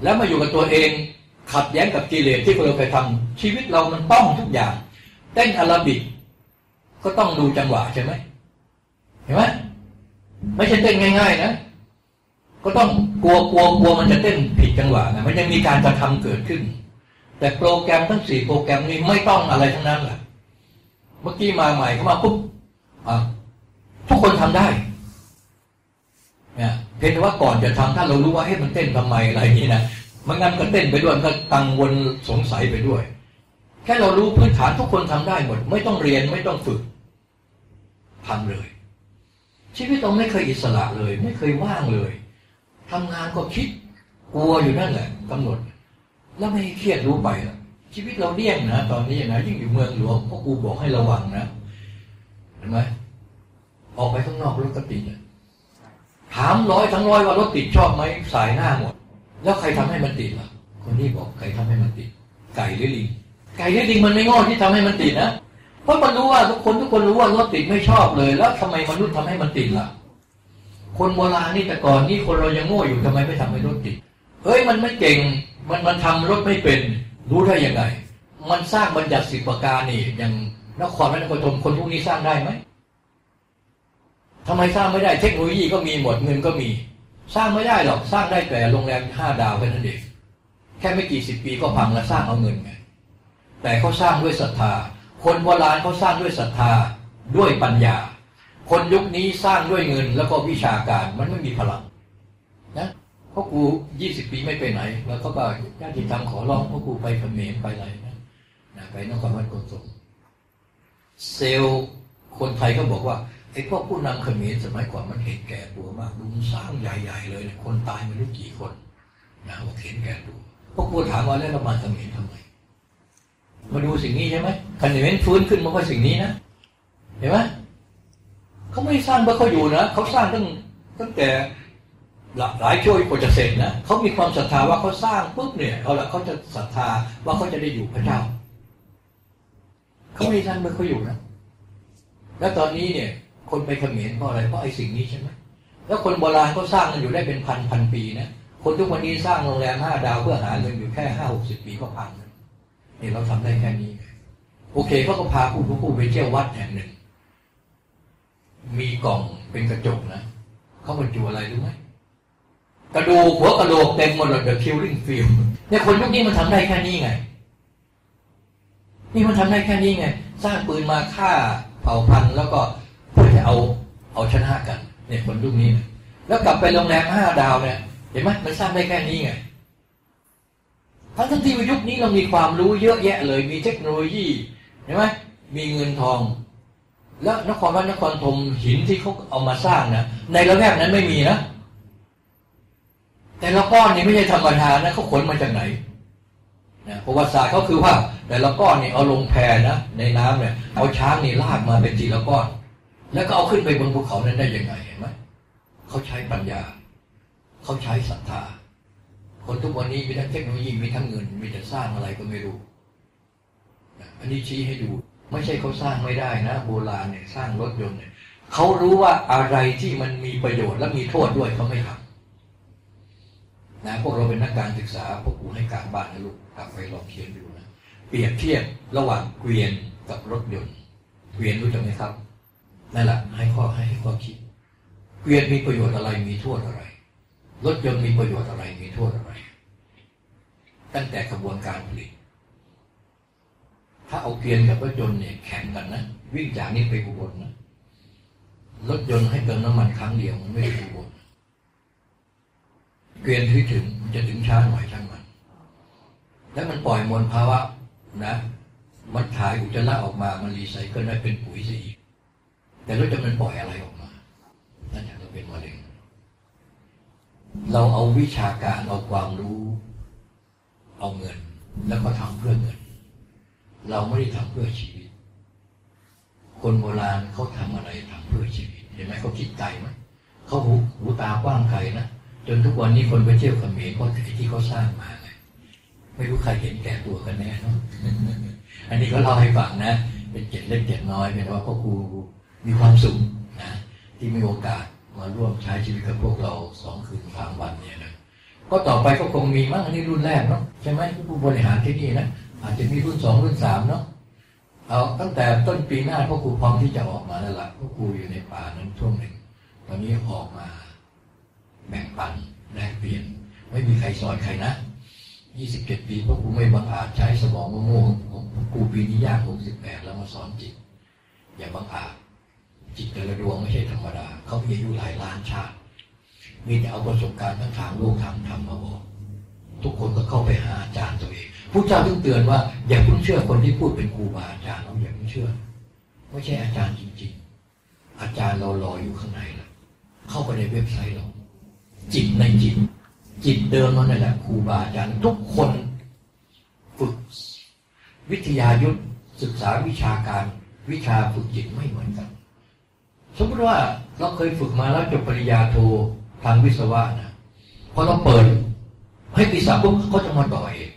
แล้วมาอยู่กับตัวเองขัดแย้งกับกิเลสที่เราเคยทำชีวิตเรามันต้องทุกอย่างเต้นอาราบิกก็ต้องดูจังหวะใช่ไหมเห็นไหม ไม่ใช่เต้นง่าย ๆ นะ ก็ต้องกลัวกลัวกลัวมันจะเต้นผิดจังหวะนะมันยังมีการกระทำเกิดขึ้น แต่โปรแกรมทั้งสี่โปรแกรมนี้ไม่ต้องอะไรทั้งนั้นแหละเมื่อกี้มาใหม่เข้ามาปุ๊บทุกคนทำได้เนี่ยเพียงแต่ว่าก่อนจะทำถ้าเรารู้ว่าเฮ้มันเต้นทำไมอะไรนี้นะมันงั้นก็เต้นไปด้วยก็กังวลสงสัยไปด้วย แค่เรารู้พื้นฐานทุกคนทำได้หมด ไม่ต้องเรียนไม่ต้องฝึกทำเลย ชีวิตเราไม่เคยอิสระเลย ไม่เคยว่างเลยทำงานก็คิดกลัวอยู่นั่นแหละกำหนด แล้วไม่เครียดรู้ไปละชีวิตเราเลี่ยงนะตอนนี้นะยิ่งอยู่เมืองหลวงพ่อครูบอกให้ระวังนะเห็นไหมออกไปข้างนอกรถก็ติดถามร้อยทั้งร้อยว่ารถติดชอบไหมสายหน้าหมด แล้วใครทำให้มันติดล่ะ คนนี้บอกใครทำให้มันติด ไก่หรือลิงไก่หรือลิงมันไม่งอที่ทำให้มันติดนะ เพราะมันรู้ว่าทุกคนทุกคนรู้ว่ารถติดไม่ชอบเลย แล้วทำไมมนุษย์ทำให้มันติดล่ะ คนโบราณนี่แต่ก่อนนี่คนเรายังโง่อยู่ทำไมไม่ทำให้รถติดเฮ้ยมันไม่เก่งมันมันทำรถไม่เป็น รู้ได้ยังไง มันสร้างบัญญัติสิบประการนี่อย่างนครวัฒนธรรมคนพวกนี้สร้างได้ไหมทำไมสร้างไม่ได้เทคโนโลยีก็มีหมดเงินก็มี สร้างไม่ได้หรอกสร้างได้แต่โรงแรมห้าดาวแค่นั้นเองแค่ไม่กี่สิบปีก็พังแล้วสร้างเอาเงินไงแต่เขาสร้างด้วยศรัทธา คนโบราณเขาสร้างด้วยศรัทธาด้วยปัญญา คนยุคนี้สร้างด้วยเงินแล้วก็วิชาการมันไม่มีพลังนะพ่อครูยี่สิบปีไม่ไปไหน แล้วเขาก็ญาติธรรมขอร้องพ่อครูไปเขมรไปอะไรนะนะไปนครวัดโกศลเซลคนไทยก็บอกว่าไอ้พวกผู้นำเขมรสมัยก่อนมันเห็นแก่ตัวมากดูสร้างใหญ่ๆเลย คนตายไม่รู้กี่คนนะว่าเห็นแก่ตัวพ่อครูถามว่าแล้วเรามาเขมรทำไม มาดูสิ่งนี้ใช่ไหมคอนเขมรฟื้นขึ้นมาเพราะสิ่งนี้นะเห็นไหมเขาไม่สร้างเพื่อเขาอยู่นะเขาสร้างตั้งตั้งแต่หลายช่วยกว่าจะเสร็จนะเขามีความศรัทธาว่าเขาสร้างปุ๊บเนี่ยเขาละเขาจะศรัทธาว่าเขาจะได้อยู่พระเจ้าเขาไม่สร้างเพื่อเขาอยู่นะแล้วตอนนี้เนี่ย คนไปเขมรเพราะอะไรเพราะไอ้สิ่งนี้ใช่ไหมแล้วคนโบราณเขาสร้างกันอยู่ได้เป็นพันพันปีนะคนทุกวันนี้สร้างโรงแรมห้าดาวเพื่อหาเงินอยู่แค่ห้าหกสิบปีก็พัง เนี่ยเราทำได้แค่นี้ โอเคเขาก็พาผู้ผู้ไปเที่ยววัดแห่งหนึ่ง มีกล่องเป็นกระจกนะเขาบรรจุอะไรรู้ไหมกระดูกหัวกระโหลกเต็มหมดเลยเดอะคิลลิ่งฟิลเนี่ยคนยุคนี้มันทำได้แค่นี้ไง นี่มันทำได้แค่นี้ไง สร้างปืนมาฆ่าเผ่าพันธุ์แล้วก็เพื่อจะเอาเอาชนะกัน เนี่ยคนยุคนี้นะแล้วกลับไปโรงแรมห้าดาวเนี่ย เห็นไหมมันสร้างได้แค่นี้ไง ทั้งทั้งที่ยุคนี้เรามีความรู้เยอะแยะเลย มีเทคโนโลยีเห็นไหมมีเงินทอง แล้วนครวัดนครธมหินที่เขาเอามาสร้างนะในระแวกนั้นไม่มีนะแต่ละก้อนนี่ไม่ใช่ธรรมดานะเขาขนมาจากไหนนะประวัติศาสตร์เขาคือว่า แต่ละก้อนนี่เอาลงแพนะในน้ำเนี่ยเอาช้างนี่ลากมาเป็นทีละก้อน แล้วก็เอาขึ้นไปบนภูเขานั้นได้ยังไงเห็นไหมเขาใช้ปัญญา เขาใช้ศรัทธา คนทุกวันนี้มีทั้งเทคโนโลยีมีทั้งเงิน มีแต่สร้างอะไรก็ไม่รู้ อันนี้ชี้ให้ดู ไม่ใช่เขาสร้างไม่ได้นะ โบราณเนี่ยสร้างรถยนต์เนี่ยเขารู้ว่าอะไรที่มันมีประโยชน์และมีโทษด้วยเขาไม่ทำนะพวกเราเป็นนักการศึกษาพวกกูให้การบ้านนะลูกกลับไปลองเขียนดูนะเปรียบเทียบระหว่างเกวียนกับรถยนต์เกวียนรู้จักไหมครับนั่นแหละให้ข้อให้ข้อคิดเกวียนมีประโยชน์อะไรมีโทษอะไร รถยนต์มีประโยชน์อะไรมีโทษอะไร ตั้งแต่กระบวนการผลิต ถ้าเอาเกวียนกับรถยนต์เนี่ยแข่งกันนะวิ่งจากนี้ไปอุบลนะรถยนต์ให้เติมน้ำมันครั้งเดียวมันไม่ถึงอุบลเกวียนที่ถึงจะถึงช้าหน่อยช่างมัน แล้วมันปล่อยมลภาวะนะมันถ่ายอุจจาระออกมา มันรีไซเคิลได้เป็นปุ๋ยซะอีกแต่แล้วจะมันปล่อยอะไรออกมา นั่นจะเป็นมะเร็ง เราเอาวิชาการเอาความรู้ เอาเงิน แล้วก็ทำเพื่อเงิน เราไม่ได้ทำเพื่อชีวิต คนโบราณเขาทำอะไรทำเพื่อชีวิตเห็นไหมเขาคิดไกลไหมเขาหูหูตากว้างไกลนะจนทุกวันนี้คนไปเที่ยวเขมรเพราะไอ้ที่เขาสร้างมาไงไม่รู้ใครเห็นแก่ตัวกันแน่เนาะอันนี้ก็เล่าให้ฟังนะ เป็นเจ็ดเล็กเจ็ดน้อยเป็นว่าพ่อครูมีความสุขนะ ที่มีโอกาส มาร่วมใช้ชีวิตกับพวกเราสองคืนสามวันเนี่ยนะก็ต่อไปก็คงมีมั้งอันนี้รุ่นแรกเนาะใช่ไหมผู้บริหารที่นี่นะอาจจะมีรุ่นสองรุ่นสามเนาะเอาตั้งแต่ต้นปีหน้าพ่อครูพร้อมที่จะออกมาแล้วล่ะพ่อครูอยู่ในป่านั้นช่วงหนึ่งตอนนี้ออกมา แบ่งปันแลกเปลี่ยน ไม่มีใครสอนใครนะ27ปีพ่อครูไม่บังอาจใช้สมองโง่ๆของพ่อครูปีนี้ย่าง68แล้วมาสอนจิต อย่าบังอาจ จิตแต่ละดวงไม่ใช่ธรรมดาเขามีอายุหลายล้านชาติ มีแต่เอาประสบการณ์ทั้งทางโลกทางธรรมมาบอกทุกคนก็เข้าไปหาอาจารย์ตัวเองผู้เจ้าต้องเตือนว่าอย่าเพิ่งเชื่อคนที่พูดเป็นครูบาอาจารย์เราอย่าเพิ่งเชื่อ ไม่ใช่อาจารย์จริง ๆ อาจารย์เรารอยอยู่ข้างในล้วเข้าไปในเว็บไซต์เราจิตในจิต จิตเดิมนั่นแหละครูบาอาจารย์ทุกคนฝึกวิทยายุทธศึกษาวิชาการวิชาฝึกจิตไม่เหมือนกัน สมมติว่าเราเคยฝึกมาแล้วจบปริญญาโททางวิศวะนะพอเราเปิดให้ปีสามปุ๊บเขาจะมาต่อเอง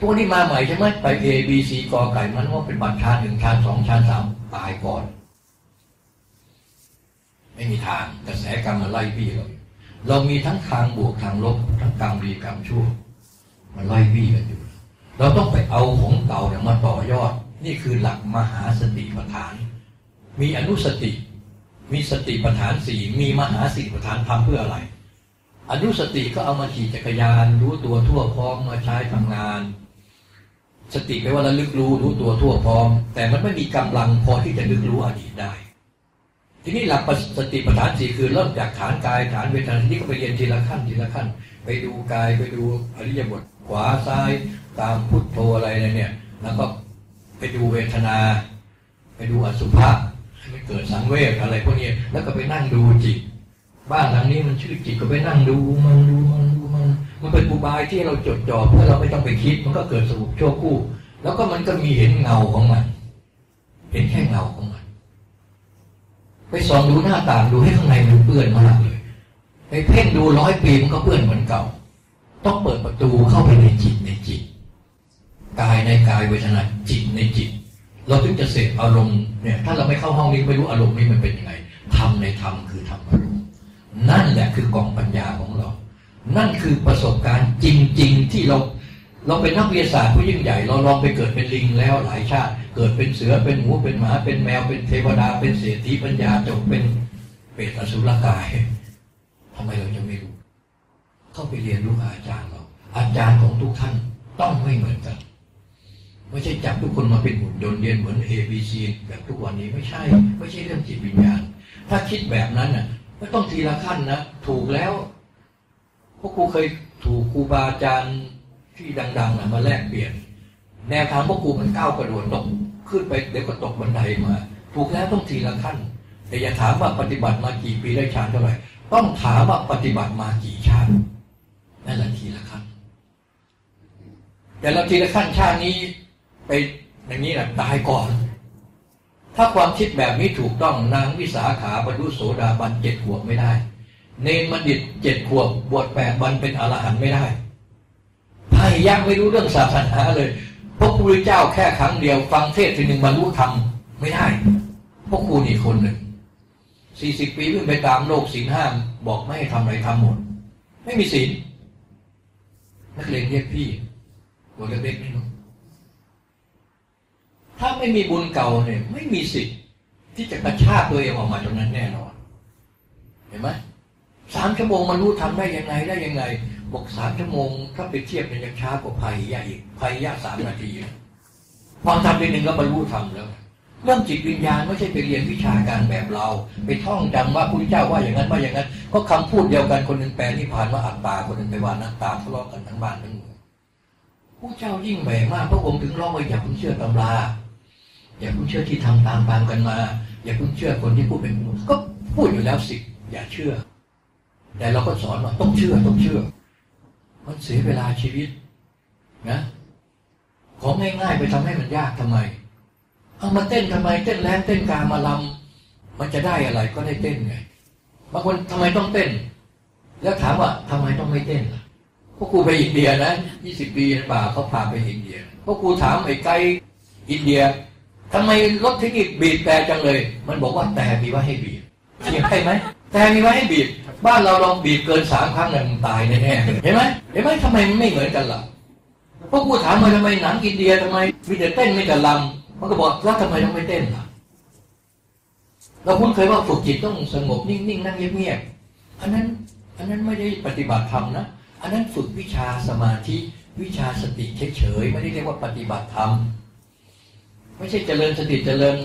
พวกนี้มาใหม่ใช่ไหมไป A B C กอไก่มันว่าเป็นบัตรชานหนึ่งชานสองชานสามตายก่อน ไม่มีทางกระแสกรรมมาไล่บี้เราเรามีทั้งทางบวกทางลบทั้งกรรมดีกรรมชั่วมันไล่บี้กันอยู่ เราต้องไปเอาของเก่าเนี่ยมาต่อยอด นี่คือหลักมหาสติปัฏฐาน มีอนุสติ มีสติปัฏฐานสี่มีมหาสติปัฏฐานทำเพื่ออะไร อนุสติก็เอามาขี่จักรยาน รู้ตัวทั่วพร้อมมาใช้ทำงาน สติแปลว่าระลึกรู้รู้ตัวทั่วพร้อม แต่มันไม่มีกำลังพอที่จะลึกรู้อดีตได้ ทีนี้หลักสติปัฏฐานสี่คือเริ่มจากฐานกายฐานเวทนาทีนี้ก็ไปเรียนทีละขั้นทีละขั้น ไปดูกายไปดูอริยบทขวาซ้ายตามพุทโธอะไรเนี่ย แล้วก็ไปดูเวทนา ไปดูอสุภะ เกิดสังเวชอะไรพวกนี้แล้วก็ไปนั่งดูจิต บ้านหลังนี้มันชื่อจิตก็ไปนั่งดูมันดูมันดูมัน มันเป็นอุบายที่เราจดจ่อเพื่อเราไม่ต้องไปคิด มันก็เกิดสงบชั่วคู่ แล้วก็มันก็มีเห็นเงาของมัน เห็นแค่เงาของมัน ไปส่องดูหน้าต่างดูให้ข้างในมันเปื้อนมากเลยไปเพ่งดูร้อยปีมันก็เปื้อนเหมือนเก่า ต้องเปิดประตูเข้าไปในจิตในจิตกายในกายเวทนาจิตในจิต เราถึงจะเสพอารมณ์เนี่ยถ้าเราไม่เข้าห้องนี้ไม่รู้อารมณ์นี้มันเป็นยังไงทำในธรรมคือธรรมอารมณ์นั่นแหละคือกองปัญญาของเรา นั่นคือประสบการณ์จริง ๆ ที่เราเราเป็นนักวิทยาศาสตร์ผู้ยิ่งใหญ่ เราลองไปเกิดเป็นลิงแล้วหลายชาติ เกิดเป็นเสือเป็นหมูเป็นหมา เป็นแมวเป็นเทวดา เป็นเศรษฐีปัญญาจบเป็นเปรตอสุรกายทำไมเราจะไม่รู้ เข้าไปเรียนรู้อาจารย์เรา อาจารย์ของทุกท่านต้องไม่เหมือนกัน ไม่ใช่จับทุกคนมาเป็นหุ่นยนต์เรียนเหมือน A B C แบบทุกวันนี้ไม่ใช่ ไม่ใช่เรื่องจิตวิญญาณ ถ้าคิดแบบนั้นน่ะก็ต้องทีละขั้นนะถูกแล้วพวกครูเคยถูกครูบาอาจารย์ที่ดังๆนะมาแลกเปลี่ยน แนวทางพวกครูมันก้าวกระโดดตกขึ้นไปเดี๋ยวก็ตกบันไดมา ถูกแล้วต้องทีละขั้น แต่อย่าถามว่าปฏิบัติมากี่ปีได้ฌานเท่าไหร่ต้องถามว่าปฏิบัติมากี่ชาตินั่นแหละทีละขั้น แต่เราทีละขั้นชาตินี้ ไปอย่างนี้แหละตายก่อน ถ้าความคิดแบบนี้ถูกต้องนางวิสาขาบรรลุโสดาบันเจ็ดขวบไม่ได้ เนนมันดิตเจ็ดขวบบวชแปดวันเป็นอรหันต์ไม่ได้พายยักไม่รู้เรื่องศาสนาเลยพระพุทธเจ้าแค่ครั้งเดียว ฟังเทศทีหนึ่งบรรลุธรรมไม่ได้พวกครูนี่คนหนึ่งสี่สิบปีขึ้นไปตามโลกศีลห้ามบอกไม่ให้ทำอะไรทำหมด ไม่มีศีลนักเลงเรียกพี่ตัวเล็กๆนี่เนาะ ถ้าไม่มีบุญเก่าเนี่ย ไม่มีสิทธิ์ที่จะกระชากตัวเองออกมาตรงนั้นแน่นอน เห็นไหมสามชั่วโมงมันรู้ทำได้ยังไงได้ยังไง บอกสามชั่วโมง ถ้าไปเทียบเนี่ยยังช้ากว่าภัยยะอีกภัยยะสามนาทีความทำทีหนึ่งก็บรรลุธรรมแล้วเรื่องจิตวิญญาณไม่ใช่ไปเรียนวิชาการแบบเรา ไปท่องจำว่าพระเจ้าว่าอย่างนั้นว่าอย่างนั้น ก็คำพูดเดียวกันคนหนึ่งแปลนิพพานว่าอัตตาคนหนึ่งไปว่านัตตาทะเลาะกันทั้งบ้านทั้งเมืองผู้เจ้ายิ่งใหญ่มากพระองค์ถึงร้องว่าอย่าเพิ่งเชื่อตำรา อย่าเพิ่งเชื่อที่ทำตามตามกันมา อย่าเพิ่งเชื่อคนที่พูดเป็นมูลก็พูดอยู่แล้วสิ อย่าเชื่อ แต่เราก็สอนว่าต้องเชื่อต้องเชื่อ มันเสียเวลาชีวิต นะของง่ายๆไปทำให้มันยากทำไม เอามาเต้นทำไม เต้นแรงเต้นกามาลำมันจะได้อะไรก็ได้เต้นไงบางคนทำไมต้องเต้น แล้วถามว่าทำไมต้องไม่เต้นล่ะพวกกูไปอินเดียนะยี่สิบปีป่าเขาพาไปอินเดียพวกกูถามไอ้ไกด์อินเดีย ทำไมรถเทคนิคบีบแต่จังเลย มันบอกว่าแต่มีไว้ให้บีบเถียงใช่ไหมแต่มีไว้ให้บีบ บ้านเราลองบีบเกินสามครั้งเนี่ยมึงตายแน่ๆเห็นไหมเห็นไหมทำไมมันไม่เหมือนกันล่ะพวกกูถามมาทำไมหนังอินเดียทำไมมีแต่เต้นไม่แต่ลำมันก็บอกแล้วทำไมต้องไม่เต้นล่ะเราคุ้นเคยว่าฝึกจิตต้องสงบนิ่งๆนั่งเงียบๆอันนั้นอันนั้นไม่ได้ปฏิบัติธรรมนะ อันนั้นฝึกวิชาสมาธิวิชาสติเฉยๆไม่ได้เรียกว่าปฏิบัติธรรม ไม่ใช่เจริญสติเจริญ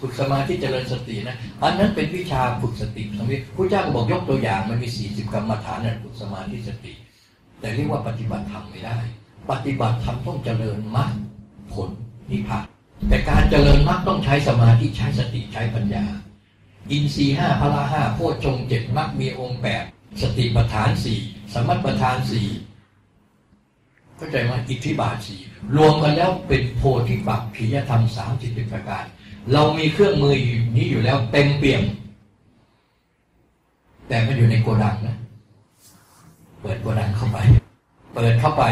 ฝึกสมาธิเจริญสตินะอันนั้นเป็นวิชาฝึกสติสมิพระเจ้าก็บอกยกตัวอย่างมันมีสี่สิบกรรมฐานนฝึกสมาธิสติ แต่เรียกว่าปฏิบัติธรรมไม่ได้ ปฏิบัติธรรมต้องเจริญมรรคผลนิพพานแต่การเจริญมรรคต้องใช้สมาธิใช้สติใช้ปัญญา อินทรีห้าพละห้าโพชฌงเจ็ดมรรคมีองค์แปดสติปัฏฐานสี่สมัติปัฏฐานสี่ เข้าใจไหมอิทธิบาทสี่รวมกันแล้วเป็นโพธิปักขิยธรรมสามสิบประการ เรามีเครื่องมืออยู่นี้อยู่แล้วเต็มเปี่ยม แต่มันอยู่ในโกดังนะ เปิดโกดังเข้าไป เปิดเข้าไป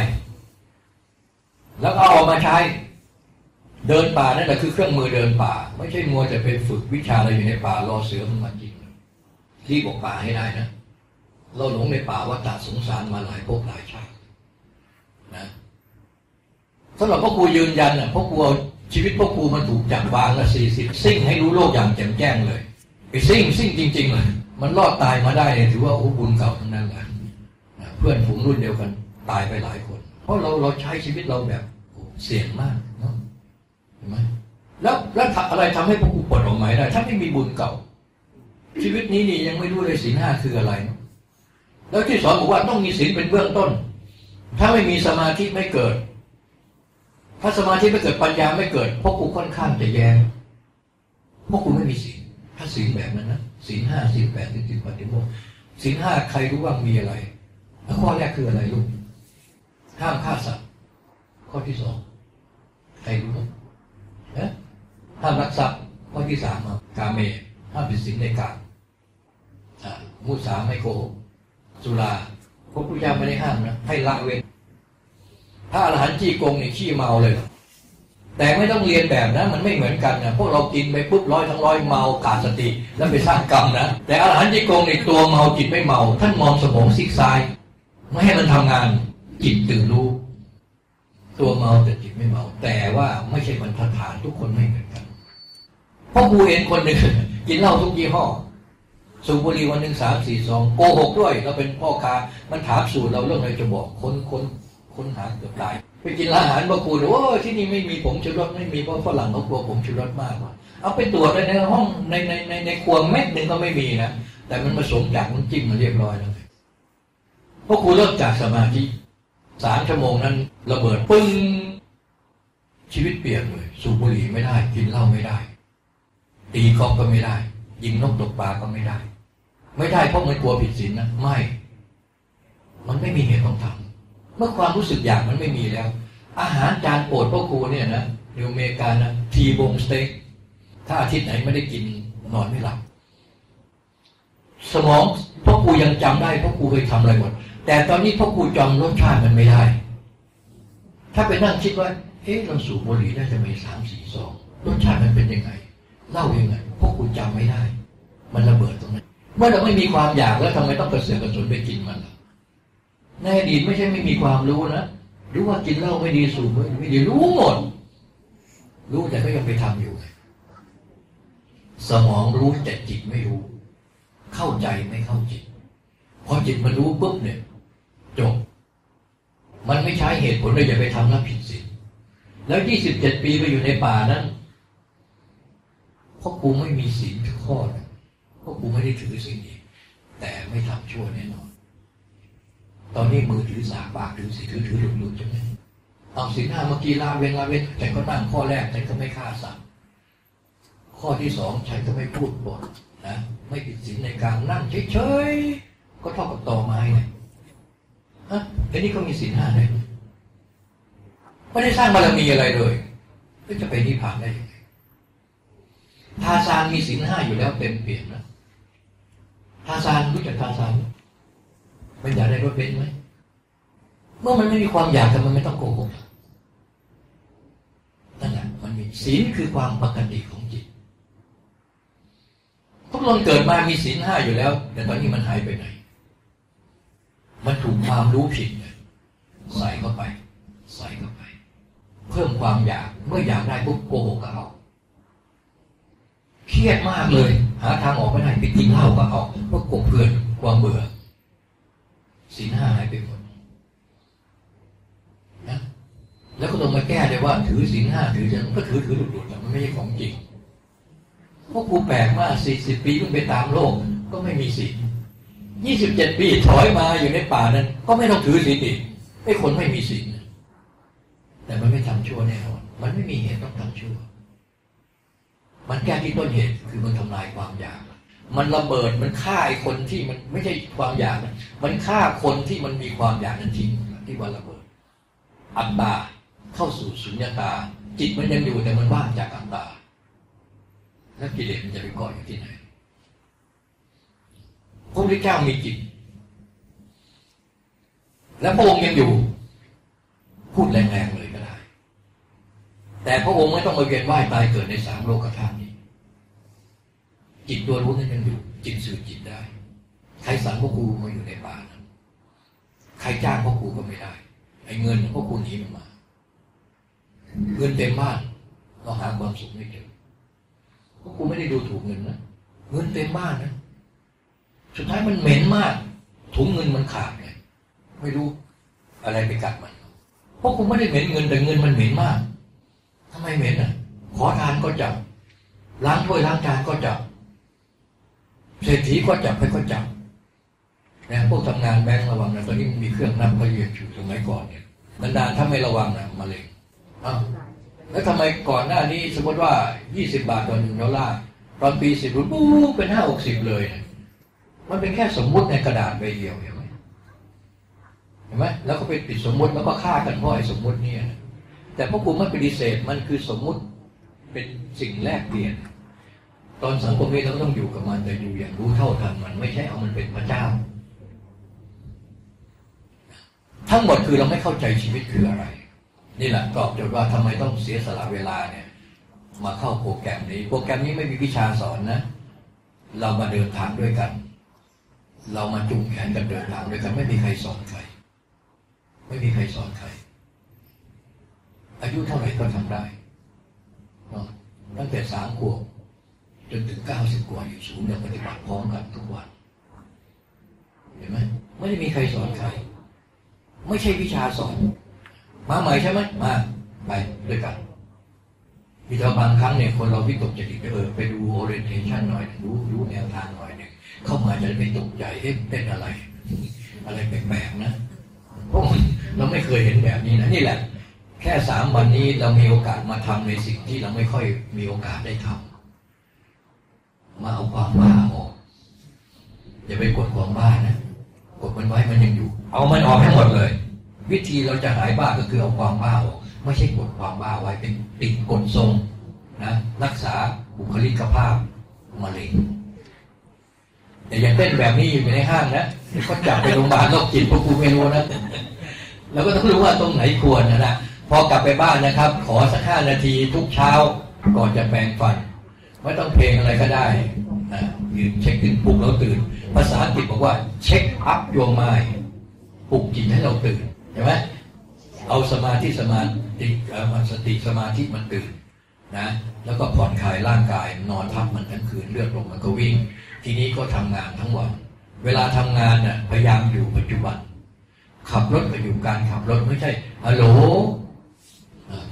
แล้วก็เอาออกมาใช้ เดินป่านั่นแหละคือเครื่องมือเดินป่า ไม่ใช่มัวแต่ไปฝึกวิชาอะไรอยู่ในป่ารอเสือมันมาจริงที่บอกป่าให้ได้นะ เราหลงในป่าว่าตาสงสารมาหลายภพหลายชาติ นะสำหรับพ่อครูยืนยันน่ะพ่อครูชีวิตพ่อครูมันถูกจับวางละสี่สิบซิ่งให้รู้โลกอย่างแจ่มแจ้งเลยไปซิ่งซิ่งจริงๆเลยมันรอดตายมาได้เนี่ยถือว่าโอ้บุญเก่าทั้งนั้นแหละเพื่อนฝูงรุ่นเดียวกันตายไปหลายคน เพราะเราเราใช้ชีวิตเราแบบเสี่ยงมากเนาะเห็นไหมแล้วแล้วอะไรทำให้พวกกูปลดออกหมาได้ ถ้าไม่มีบุญเก่า ชีวิตนี้นี่ยังไม่รู้เลยศีลห้าคืออะไร แล้วที่สอนบอกว่าต้องมีศีลเป็นเบื้องต้น ถ้าไม่มีสมาธิไม่เกิด ถ้าสมาธิไม่เกิดปัญญาไม่เกิดพวกกูค่อนข้างจะแย้งพวกกูไม่มีศีลถ้าศีลแบบนั้นนะศีลห้าศีลแปดศีลสิบปฏิโมกศีลห้าใครรู้ว่ามีอะไรข้อแรกคืออะไรลูกห้ามฆ่าสัตว์ข้อที่สองใครรู้ไหมนะห้ามรักทรัพย์ข้อที่สามกาเมห้ามผิดศีลในกามมุสาไม่โกหกสุรา พระพุทธเจ้าไม่ได้ห้ามนะให้ละเว้นถ้าอรหันต์จี้โกงเนี่ยขี้เมาเลย แต่ไม่ต้องเรียนแบบนะ มันไม่เหมือนกันนะพวกเรากินไปปุ๊บร้อยทั้งร้อยเมาขาดสติ แล้วไปสร้างกรรมนะแต่อรหันต์จี้โกงในตัวเมาจิตไม่เมา ท่านมองสมองซีกซ้ายไม่ให้มันทำงาน จิตตื่นรู้ตัวเมาแต่จิตไม่เมา แต่ว่าไม่ใช่บรรทัดฐานทุกคนไม่เหมือนกันพ่อครูเห็นคนหนึ่งกินเหล้าทุกยี่ห้อ สูบบุหรี่วันหนึ่งสามสี่ซองโกหกด้วยเราเป็นพ่อค้ามันถามสูตรเราเรื่องอะไรจะบอกคนคนคนหาเกือบตาย ไปกินร้านอาหารพ่อครูโอ้ที่นี่ไม่มีผงชูรสไม่มีเพราะฝรั่งเขากลัวผงชูรสมากกว่าเอาไปตรวจในห้องในในในในครัวเม็ดหนึ่งก็ไม่มีนะแต่มันผสมจากน้ำจิ้มมาเรียบร้อยแล้วพ่อครูเลิกจากสมาธิสามชั่วโมงนั้นระเบิดปึ้งชีวิตเปลี่ยนเลย สูบบุหรี่ไม่ได้ กินเหล้าไม่ได้ ตีกอล์ฟก็ไม่ได้ ยิงนกตกปลาก็ไม่ได้ ไม่ได้เพราะมันกลัวผิดศีลนะไม่ มันไม่มีเหตุต้องทำเมื่อความรู้สึกอยากมันไม่มีแล้ว อาหารจานโปรดพ่อครูเนี่ยนะอยู่อเมริกานะทีบงสเต็กถ้าอาทิตย์ไหนไม่ได้กินนอนไม่หลับสมองพ่อครูยังจำได้พ่อครูเคยทำอะไรหมดแต่ตอนนี้พ่อครูจำรสชาติมันไม่ได้ ถ้าไปนั่งคิดว่าเอ๊ะเราสูบบุหรี่ได้จะมีสามสี่ซองรสชาติมันเป็นยังไงเล่ายังไง พวกคุณจำไม่ได้ มันระเบิดตรงนั้น เมื่อเราไม่มีความอยากแล้วทำไมต้องกระเสือกกระสนไปกินมันล่ะในอดีตไม่ใช่ไม่มีความรู้นะรู้ว่ากินเหล้าไม่ดีสูบไม่ดีรู้หมด รู้แต่ก็ยังไปทำอยู่ สมองรู้แต่จิตไม่รู้ เข้าใจไม่เข้าจิตพอจิตมันรู้ปุ๊บเนี่ยจบ มันไม่ใช้เหตุผลเลยอย่าไปทำแล้วผิดศีลแล้วยี่สิบเจ็ดปีไปอยู่ในป่านั้น เพราะกูไม่มีศีลทุกข้อนะเพราะกูไม่ได้ถือศีลอีกแต่ไม่ทำชั่วแน่นอน ตอนนี้มือถือสาปากถือสีถือถือหลุดหลุดใช่ไหมเอาสินห้าเมื่อกี้ลาเว้นลาเว้นฉันก็นั่งข้อแรกฉันก็ไม่ฆ่าสัตว์ข้อที่สองฉันก็ไม่พูดบทนะไม่ผิดศีลในการนั่งเฉยๆก็เท่ากับต่อไม้ไงฮะแต่นี่เขามีศีลห้าเลยไม่ได้สร้างบารมีอะไรเลยก็จะไปนิพพานได้ยัง ทาซานมีศีลห้าอยู่แล้วเต็มเปลี่ยนนะทาซานรู้จักทาซานมันอยากได้รถเบนซ์ไหมเมื่อมันไม่มีความอยากแต่มันไม่ต้องโกหกนั่นแหละมันมีศีลคือความปกติของจิตทุกคนเกิดมามีศีลห้าอยู่แล้ว แต่ตอนนี้มันหายไปไหน มันถูกความรู้ผิดใส่เข้าไป ใส่เข้าไป เพิ่มความอยากเมื่ออยากได้ปุ๊บโกหกก็เอา เครียดมากเลย หาทางออกไม่ได้ไปกินเหล้าก็เอาเพื่อกบเพื่อนความเบื่อศีลห้าหายไปหมดนะแล้วก็ต้องมาแก้เลยว่า ถือศีลห้าถือจะมันก็ถือถือหลุดๆแต่มันไม่ใช่ของจริงพวกกูแปลกมากสี่สิบปีเพิ่งไปตามโลก ก็ไม่มีศีลยี่สิบเจ็ดปีถอยมาอยู่ในป่านั้น ก็ไม่ต้องถือศีลอีกไอ้คนไม่มีศีลแต่มันไม่ทำชั่วแน่นอนมันไม่มีเหตุต้องทำชั่ว มันแก้ที่ต้นเหตุคือมันทำลายความอยาก มันระเบิดมันฆ่าไอ้คนที่มันไม่ใช่ความอยาก มันฆ่าคนที่มันมีความอยากนั้นทิ้งที่ว่าระเบิด อัตตาเข้าสู่สุญญตา จิตมันยังอยู่แต่มันว่างจากอัตตาแล้วกิเลสมันจะไปเก่ออยู่ที่ไหนพระพุทธเจ้ามีจิต และพระองค์ยังอยู่ พูดแรงๆเลย แต่พระองค์ไม่ต้องมาเวียนว่ายตายเกิดในสามโลกธาตุนี้ จิตตัวรู้นั้นยังอยู่ จิตสื่อจิตได้ ใครสั่งพวกครูมาอยู่ในป่านั้นใครจ้างพวกครูก็ไม่ได้ ไอ้เงินพวกครูหนีมันมา เงินเต็มบ้านเราหาความสุขไม่เจอพวกครูไม่ได้ดูถูกเงินนะเงินเต็มบ้านนะสุดท้ายมันเหม็นมาก ถุงเงินมันขาดไงไม่รู้อะไรไปกัดมันพวกครูไม่ได้เหม็นเงินแต่เงินมันเหม็นมาก ทำไมเหม็นอะ ขอทานก็จับ ล้างถ้วยล้างจานก็จับ เศรษฐีก็จับไปก็จับนะพวกทำงานแบงก์ระวังนะตอนนี้มีเครื่องนับก็ยืนอยู่สมัยก่อนเนี่ยนานๆถ้าไม่ระวังนะมะเร็งอ้าวแล้วทำไมก่อนหน้านี้สมมติว่า 20 บาทต่อหนึ่งดอลลาร์ตอนปีสิบปุ๊บเป็นห้าหกสิบเลยนะมันเป็นแค่สมมุติในกระดาษใบเดียวเห็นไหมเห็นไหมแล้วก็ไปปิดสมมุติแล้วก็ฆ่ากันเพราะไอ้สมมุติเนี่ยนะ แต่พวกกูไม่ปฏิเสธมันคือสมมุติเป็นสิ่งแลกเปลี่ยน ตอนสังคมนี้เราต้องอยู่กับมันแต่อยู่อย่างรู้เท่าทันมันไม่ใช่เอามันเป็นพระเจ้า ทั้งหมดคือเราไม่เข้าใจชีวิตคืออะไร นี่แหละตอบโจทย์ว่าทำไมต้องเสียสละเวลาเนี่ย มาเข้าโปรแกรมนี้ โปรแกรมนี้ไม่มีวิชาสอนนะ เรามาเดินทางด้วยกัน เรามาจุงแขนกันเดินทางด้วยกันไม่มีใครสอนใคร ไม่มีใครสอนใคร อายุเท่าไหร่ก็ทำได้เนาะตั้งแต่สามขวบจนถึงเก้าสิบกว่าอยู่สูงยังปฏิบัติพร้อมกันทุกวัน เห็นไหมไม่ได้มีใครสอนใคร ไม่ใช่วิชาสอน มาใหม่ใช่ไหมมา ไปด้วยกันมีแต่บางครั้งเนี่ยคนเราวิตกจริตเออไปดู orientation หน่อยรู้รู้แนวทางหน่อยหนึ่งเข้ามาจะไม่ตกใจเอ๊ะเป็นอะไร อะไรแปลกๆนะเพราะเราไม่เคยเห็นแบบนี้นะนี่แหละ แค่สามวันนี้เรามีโอกาสมาทำในสิ่งที่เราไม่ค่อยมีโอกาสได้ทำมาเอาความบ้าออก อย่าไปกดความบ้านะกดมันไว้มันยังอยู่ เอามันออกให้หมดเลย วิธีเราจะหายบ้าก็คือเอาความบ้าออกไม่ใช่กดความบ้าไว้เป็นติดกดทรงนะรักษาบุคลิกภาพมะเร็งแต่อย่างเต้นแบบนี้อยู่ในห้างนะก็จับไปโรงพยาบาลโรคจิตพวกกูไม่รู้นะเราก็ต้องรู้ว่าตรงไหนควรนะนะ พอกลับไปบ้านนะครับ ขอสักห้านาทีทุกเช้าก่อนจะแปรงฟัน ไม่ต้องเพลงอะไรก็ได้นะยืนเช็คตื่นปลุกเราตื่น ภาษาอังกฤษบอกว่าเช็คอัพโยมไม้ปลุกจิตให้เราตื่นเห็นไหมเอาสมาธิสมาธิมันสติสมาธิมันตื่นนะแล้วก็ผ่อนคลายร่างกาย นอนทับมันทั้งคืนเลือดลมมันก็วิ่ง ทีนี้ก็ทำงานทั้งวัน เวลาทำงานน่ะพยายามอยู่ปัจจุบัน ขับรถก็อยู่การขับรถไม่ใช่ฮัลโหล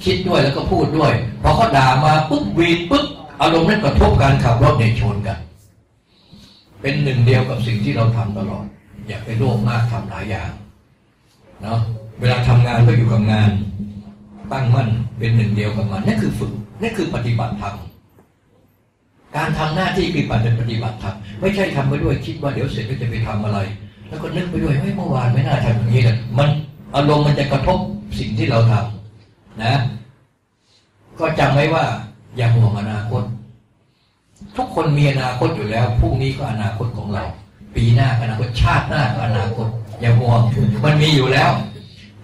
คิดด้วยแล้วก็พูดด้วยพอเขาด่ามาปุ๊บวีนปุ๊บอารมณ์นั้นกระทบการขับรถในชนกัน เป็นหนึ่งเดียวกับสิ่งที่เราทำตลอด อย่าไปโลภมากทำหลายอย่างเนาะเวลาทำงานก็อยู่กับงาน ตั้งมั่นเป็นหนึ่งเดียวกับมันนั่นคือฝึกนั่นคือปฏิบัติธรรมการทำหน้าที่คือปฏิบัติธรรมไม่ใช่ทำไปด้วยคิดว่าเดี๋ยวเสร็จก็จะไปทำอะไร แล้วก็นึกไปด้วยเมื่อวานไม่น่าทำอย่างนี้เลยมันอารมณ์มันจะกระทบสิ่งที่เราทำ นะ ก็จำไว้ว่า อย่าห่วงอนาคต ทุกคนมีอนาคตอยู่แล้วพรุ่งนี้ก็อนาคตของเรา ปีหน้าอนาคตชาติหน้าก็อนาคต อย่าห่วงมันมีอยู่แล้ว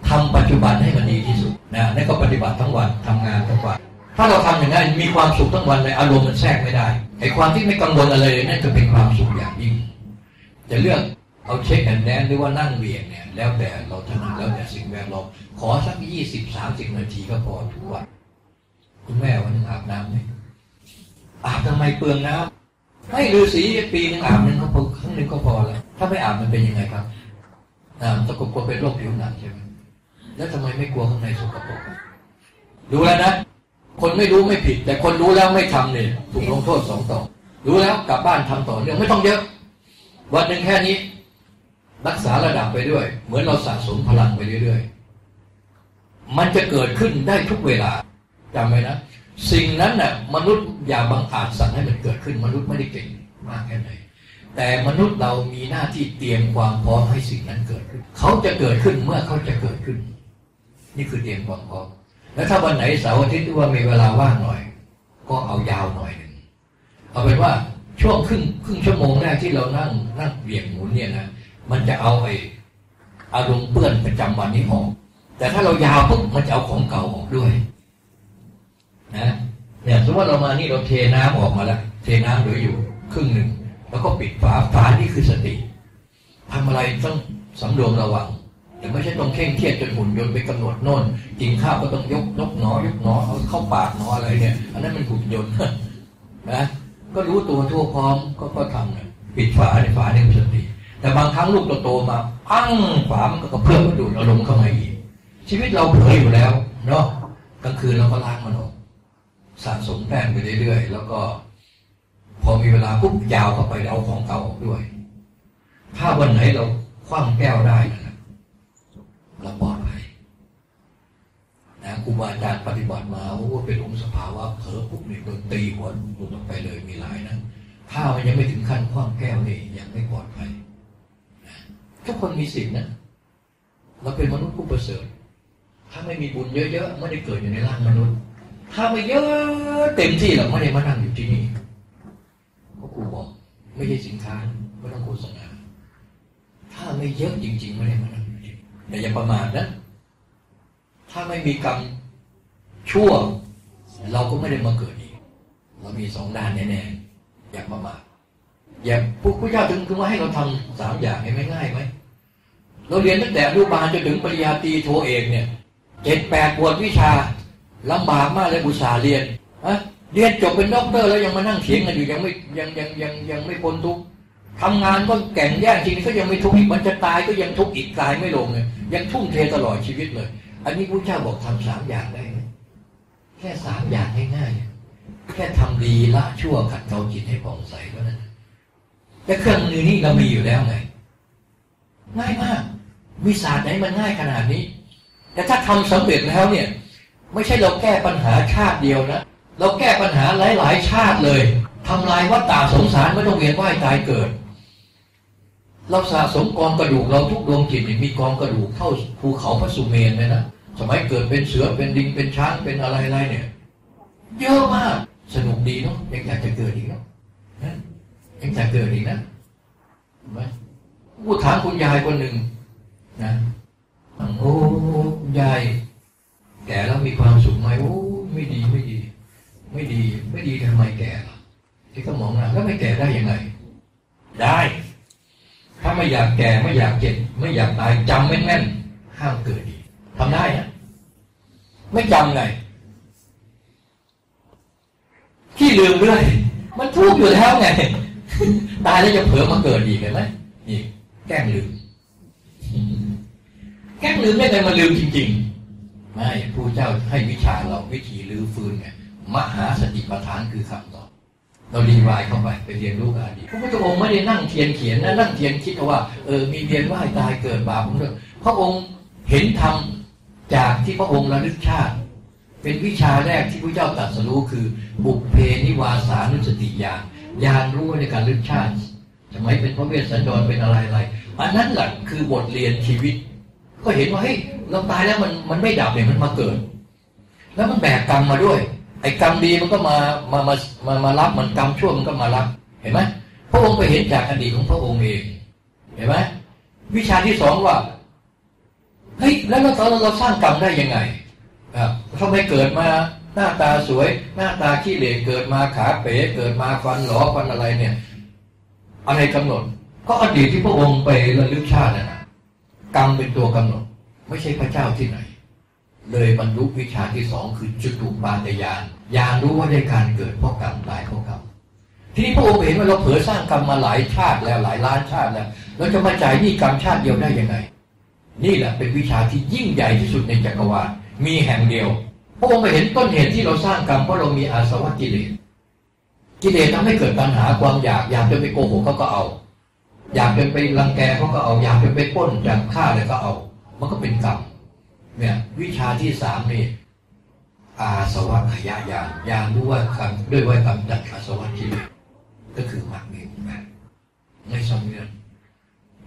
ทำปัจจุบันให้มันดีที่สุดนะนั่นก็ปฏิบัติทั้งวันทำงานทั้งวันถ้าเราทำอย่างนั้นมีความสุขทั้งวันเลยอารมณ์มันแทรกไม่ได้ไอ้ความที่ไม่กังวลอะไรเลยนั่นจะเป็นความสุขอย่างยิ่งจะเลือกเอาเช็คแอนแดนหรือว่านั่งเวียงเนี่ย แล้วแต่เราถนัดแล้วแต่สิ่งแวดล้อมขอสักยี่สิบสามสิบนาทีก็พอทุกวันคุณแม่วันนึงอาบน้ำไหมอาบทำไมเปลืองน้ำให้ฤาษีปีหนึ่งอาบหนึ่งก็พอครั้งหนึ่งก็พอแล้วถ้าไม่อาบมันเป็นยังไงครับอ่าตะกกลัวเป็นโรคผิวหนังใช่ไหมแล้วทำไมไม่กลัวข้างในสกปรกดูแล้วนะคนไม่รู้ไม่ผิด แต่คนรู้แล้วไม่ทำเนี่ยถูกลงโทษสองต่อ รู้แล้วกลับบ้านทำต่อเนื่องไม่ต้องเยอะ วันหนึ่งแค่นี้ รักษาระดับไปด้วย เหมือนเราสะสมพลังไปเรื่อยๆ มันจะเกิดขึ้นได้ทุกเวลาจำไว้นะ สิ่งนั้นน่ะมนุษย์อย่าบังอาจสั่งให้มันเกิดขึ้น มนุษย์ไม่ได้เก่งมากแค่ไหนแต่มนุษย์เรามีหน้าที่เตรียมความพร้อมให้สิ่งนั้นเกิดขึ้น เขาจะเกิดขึ้นเมื่อเขาจะเกิดขึ้น นี่คือเตรียมความพร้อมแล้วถ้าวันไหนเสาร์อาทิตย์ที่ว่ามีเวลาว่างหน่อย ก็เอายาวหน่อยหนึ่งเอาเป็นว่าช่วงครึ่งครึ่งชั่วโมงแรกที่เรานั่งนั่งเบี่ยงหมุนเนี่ยนะ มันจะเอาไอ้อารมณ์เปื้อนประจำวันนี้ออก แต่ถ้าเรายาวปุ๊บมันจะเอาของเก่าออกด้วย นะเนี่ยสมมติว่าเรามานี่เราเทน้ำออกมาแล้วเทน้ำเหลืออยู่ครึ่งหนึ่งแล้วก็ปิดฝาฝานี่คือสติทำอะไรต้องสำรวมระวังแต่ไม่ใช่ต้องเคร่งเครียดจนหุ่นยนต์ไปกำหนดโน่นกินข้าวก็ต้องยกนกหนอยกหนอเอาเข้าปากหนออะไรเนี่ยอันนั้นมันหุ่นยนต์นะก็รู้ตัวทั่วพร้อมก็ก็ทำนะปิดฝาในฝาเนี่ยมันสติ แต่บางครั้งลูกเราโตมาปั้งฝามันก็กระเพื่อมมาดูดอารมณ์เข้ามาอีกชีวิตเราเผลอยู่แล้วเนาะกลางคืนเราก็ล้างมันออกสะสมแต้มไปเรื่อยๆแล้วก็ พอมีเวลาปุ๊บยาวเข้าไปเอาของเก่าออกด้วย ถ้าวันไหนเราคว่ำแก้วได้นะเราปลอดภัยนะครูบาอาจารย์ปฏิบัติมาโอ้เป็นองค์สภาวะเผลอปุ๊บเนี่ยโดนตีหัวหลุดออกไปเลยมีหลายนะถ้ามันยังไม่ถึงขั้นคว่ำแก้วนี่ยังไม่ปลอดภัย ทุกคนมีสิทธินะเราเป็นมนุษย์ผู้ประเสริฐ ถ้าไม่มีบุญเยอะๆไม่ได้เกิดอยู่ในร่างมนุษย์ ถ้าไม่เยอะเต็มที่เราไม่ได้มานั่งอยู่ที่นี่เพราะครูบอกไม่ใช่สินค้าไม่ต้องโฆษณาถ้าไม่เยอะจริง ๆ ไม่ได้มานั่งอยู่ที่นี่แต่อย่าประมาทนะถ้าไม่มีกรรมชั่ว เราก็ไม่ได้มาเกิดอีกเรามีสองด้านแน่ๆอย่าประมาท อย่างผู้ผู้เจ้าถึงคือว่าให้เราทำสามอย่างให้ไม่ง่ายไหมเราเรียนตั้งแต่อนุบาลจนถึงปริญญาตรีโทเอกเนี่ยเจ็ดแปดบวชวิชาลำบากมากเลยอุตส่าห์เรียนอะเรียนจบเป็นด็อกเตอร์แล้วยังมานั่งเถียงกันอยู่ยังไม่ยังยังยังยังไม่พ้นทุกข์ทำงานก็แก่งแย่งจริงก็ยังไม่ทุกข์อีกมันจะตายก็ยังทุกข์อีกตายไม่ลงเลยยังทุ่มเทตลอดชีวิตเลย อันนี้พระเจ้าบอกทำสามอย่างได้ไหมแค่สามอย่างง่ายๆแค่ทำดีละชั่วขัดเกลาจิตให้ผ่องใสก็นั้น และเครื่องมือนี้เรามีอยู่แล้วไง ง่ายมาก วิศาสไหนมันง่ายขนาดนี้ แต่ถ้าทำสำเร็จแล้วเนี่ย ไม่ใช่เราแก้ปัญหาชาติเดียวนะ เราแก้ปัญหาหลาย ๆ ชาติเลยทำลายวัฏฏะสงสารไม่ต้องเวียนว่ายตายเกิด เราสะสมกองกระดูกเราทุกดวงจิตมีกองกระดูกเท่าภูเขาพระสุเมนเลยนะสมัยเกิดเป็นเสือเป็นดิงเป็นช้างเป็นอะไรอะไรเนี่ย เยอะมากสนุกดีเนาะยังอยากจะเกิดอีกเนาะ ยังอยากเกิดอีกนะไหมพูถามคุณยายคนหนึ่งนะโอ้ยายแก่แล้วมีความสุขไหมโอ้ไม่ดีไม่ดี ไม่ดี ไม่ดีทำไมแก่ล่ะที่ก็มองน้าแล้วไม่แก่ได้ยังไง ได้ ถ้าไม่อยากแก่ไม่อยากเจ็บไม่อยากตายจำแม่นๆห้ามเกิดอีกทำได้นะไม่จำไงที่ลืมด้วยมันทุกข์อยู่แล้วไง ตายแล้วจะเผลอมาเกิดอีกเห็นไหมนี่แกล้งลืม แกล้งลืมได้ไงมันลืมจริง ๆ ไม่ผู้เจ้าให้วิชาเราวิธีลื้อฟื้นไงมหาสติปัฏฐานคือคำตอบเรารีวายเข้าไปไปเรียนรู้อดีตพระพุทธองค์ไม่ได้นั่งเทียนเขียนนะนั่งเทียนคิดว่าเออมีเวียนว่าตายเกิดบาปผมด้วยพระองค์เห็นธรรมจากที่พระองค์ระลึกชาติ เป็นวิชาแรกที่พระเจ้าตรัสรู้คือ บุพเพนิวาสานุสติญาณ ญาณรู้ในการระลึกชาติสมัยเป็นพระเวสสันดรเป็นอะไรอะไรอันนั้นแหละคือบทเรียนชีวิต ก็เห็นว่าเฮ้ยเราตายแล้วมันมันไม่ดับเนี่ยมันมาเกิด แล้วมันแบกกรรมมาด้วย ไอ้กรรมดีมันก็มามามามามารับมันกรรมชั่วมันก็มารับเห็นไหมพระองค์ไปเห็นจากอดีตของพระองค์เองเห็นไหมวิชาที่สองว่าเฮ้ยแล้วเราเราสร้างกรรมได้ยังไงอะทำไมเกิดมา หน้าตาสวย หน้าตาขี้เหร่เกิดมาขาเป๋เกิดมาฟันหลอฟันอะไรเนี่ยอะไรกำหนด ก็อดีตที่พระองค์ไประลึกชาตินะนะกรรมเป็นตัวกำหนด ไม่ใช่พระเจ้าที่ไหน เลยบรรลุวิชาที่สองคือจุตุปาตยานยานรู้ว่าได้การเกิดเพราะกรรมตายเพราะกรรมทีนี้พระองค์เห็นว่าเราเผลอสร้างกรรมมาหลายชาติแล้วหลายล้านชาติแล้วเราจะมาจ่ายหนี้กรรมชาติเดียวได้ยังไง นี่แหละเป็นวิชาที่ยิ่งใหญ่ที่สุดในจักรวาลมีแห่งเดียว พระองค์ไปเห็นต้นเหตุที่เราสร้างกรรมเพราะเรามีอาสวะกิเลสกิเลสทำให้เกิดปัญหาความอยากอยากจะไปโกหกเขาก็เอา อยากจะไปรังแกเขาก็เอา อยากจะไปป้นจับฆ่าอะไรก็เอา มันก็เป็นกรรมเนี่ยวิชาที่สามนี่อาสวะขยะยานยานรู้ว่าคำด้วยว่ากำจัดอาสวะกิเลสก็คือมรรคมีองค์แปดไม่สมเงิน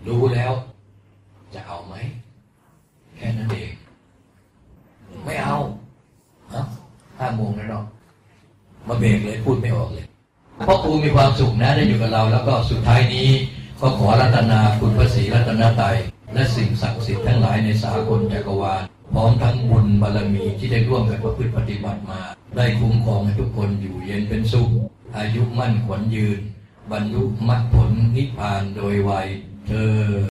รู้แล้วจะเอาไหม แค่นั้นเอง ไม่เอา ห้าโมงแล้วเนาะมาเบรกเลยพูดไม่ออกเลยพ่อครูมีความสุขนะได้อยู่กับเรา แล้วก็สุดท้ายนี้ก็ขอรัตนาคุณพระศรีรัตนตรัยและสิ่งศักดิ์สิทธิ์ทั้งหลายในสากลจักรวาลพร้อมทั้งบุญบารมีที่ได้ร่วมกันประพฤติปฏิบัติมา ได้คุ้มครองให้ทุกคนอยู่เย็นเป็นสุข อายุมั่นขวัญยืน บรรลุมรรคผลนิพพานโดยไวยเธอ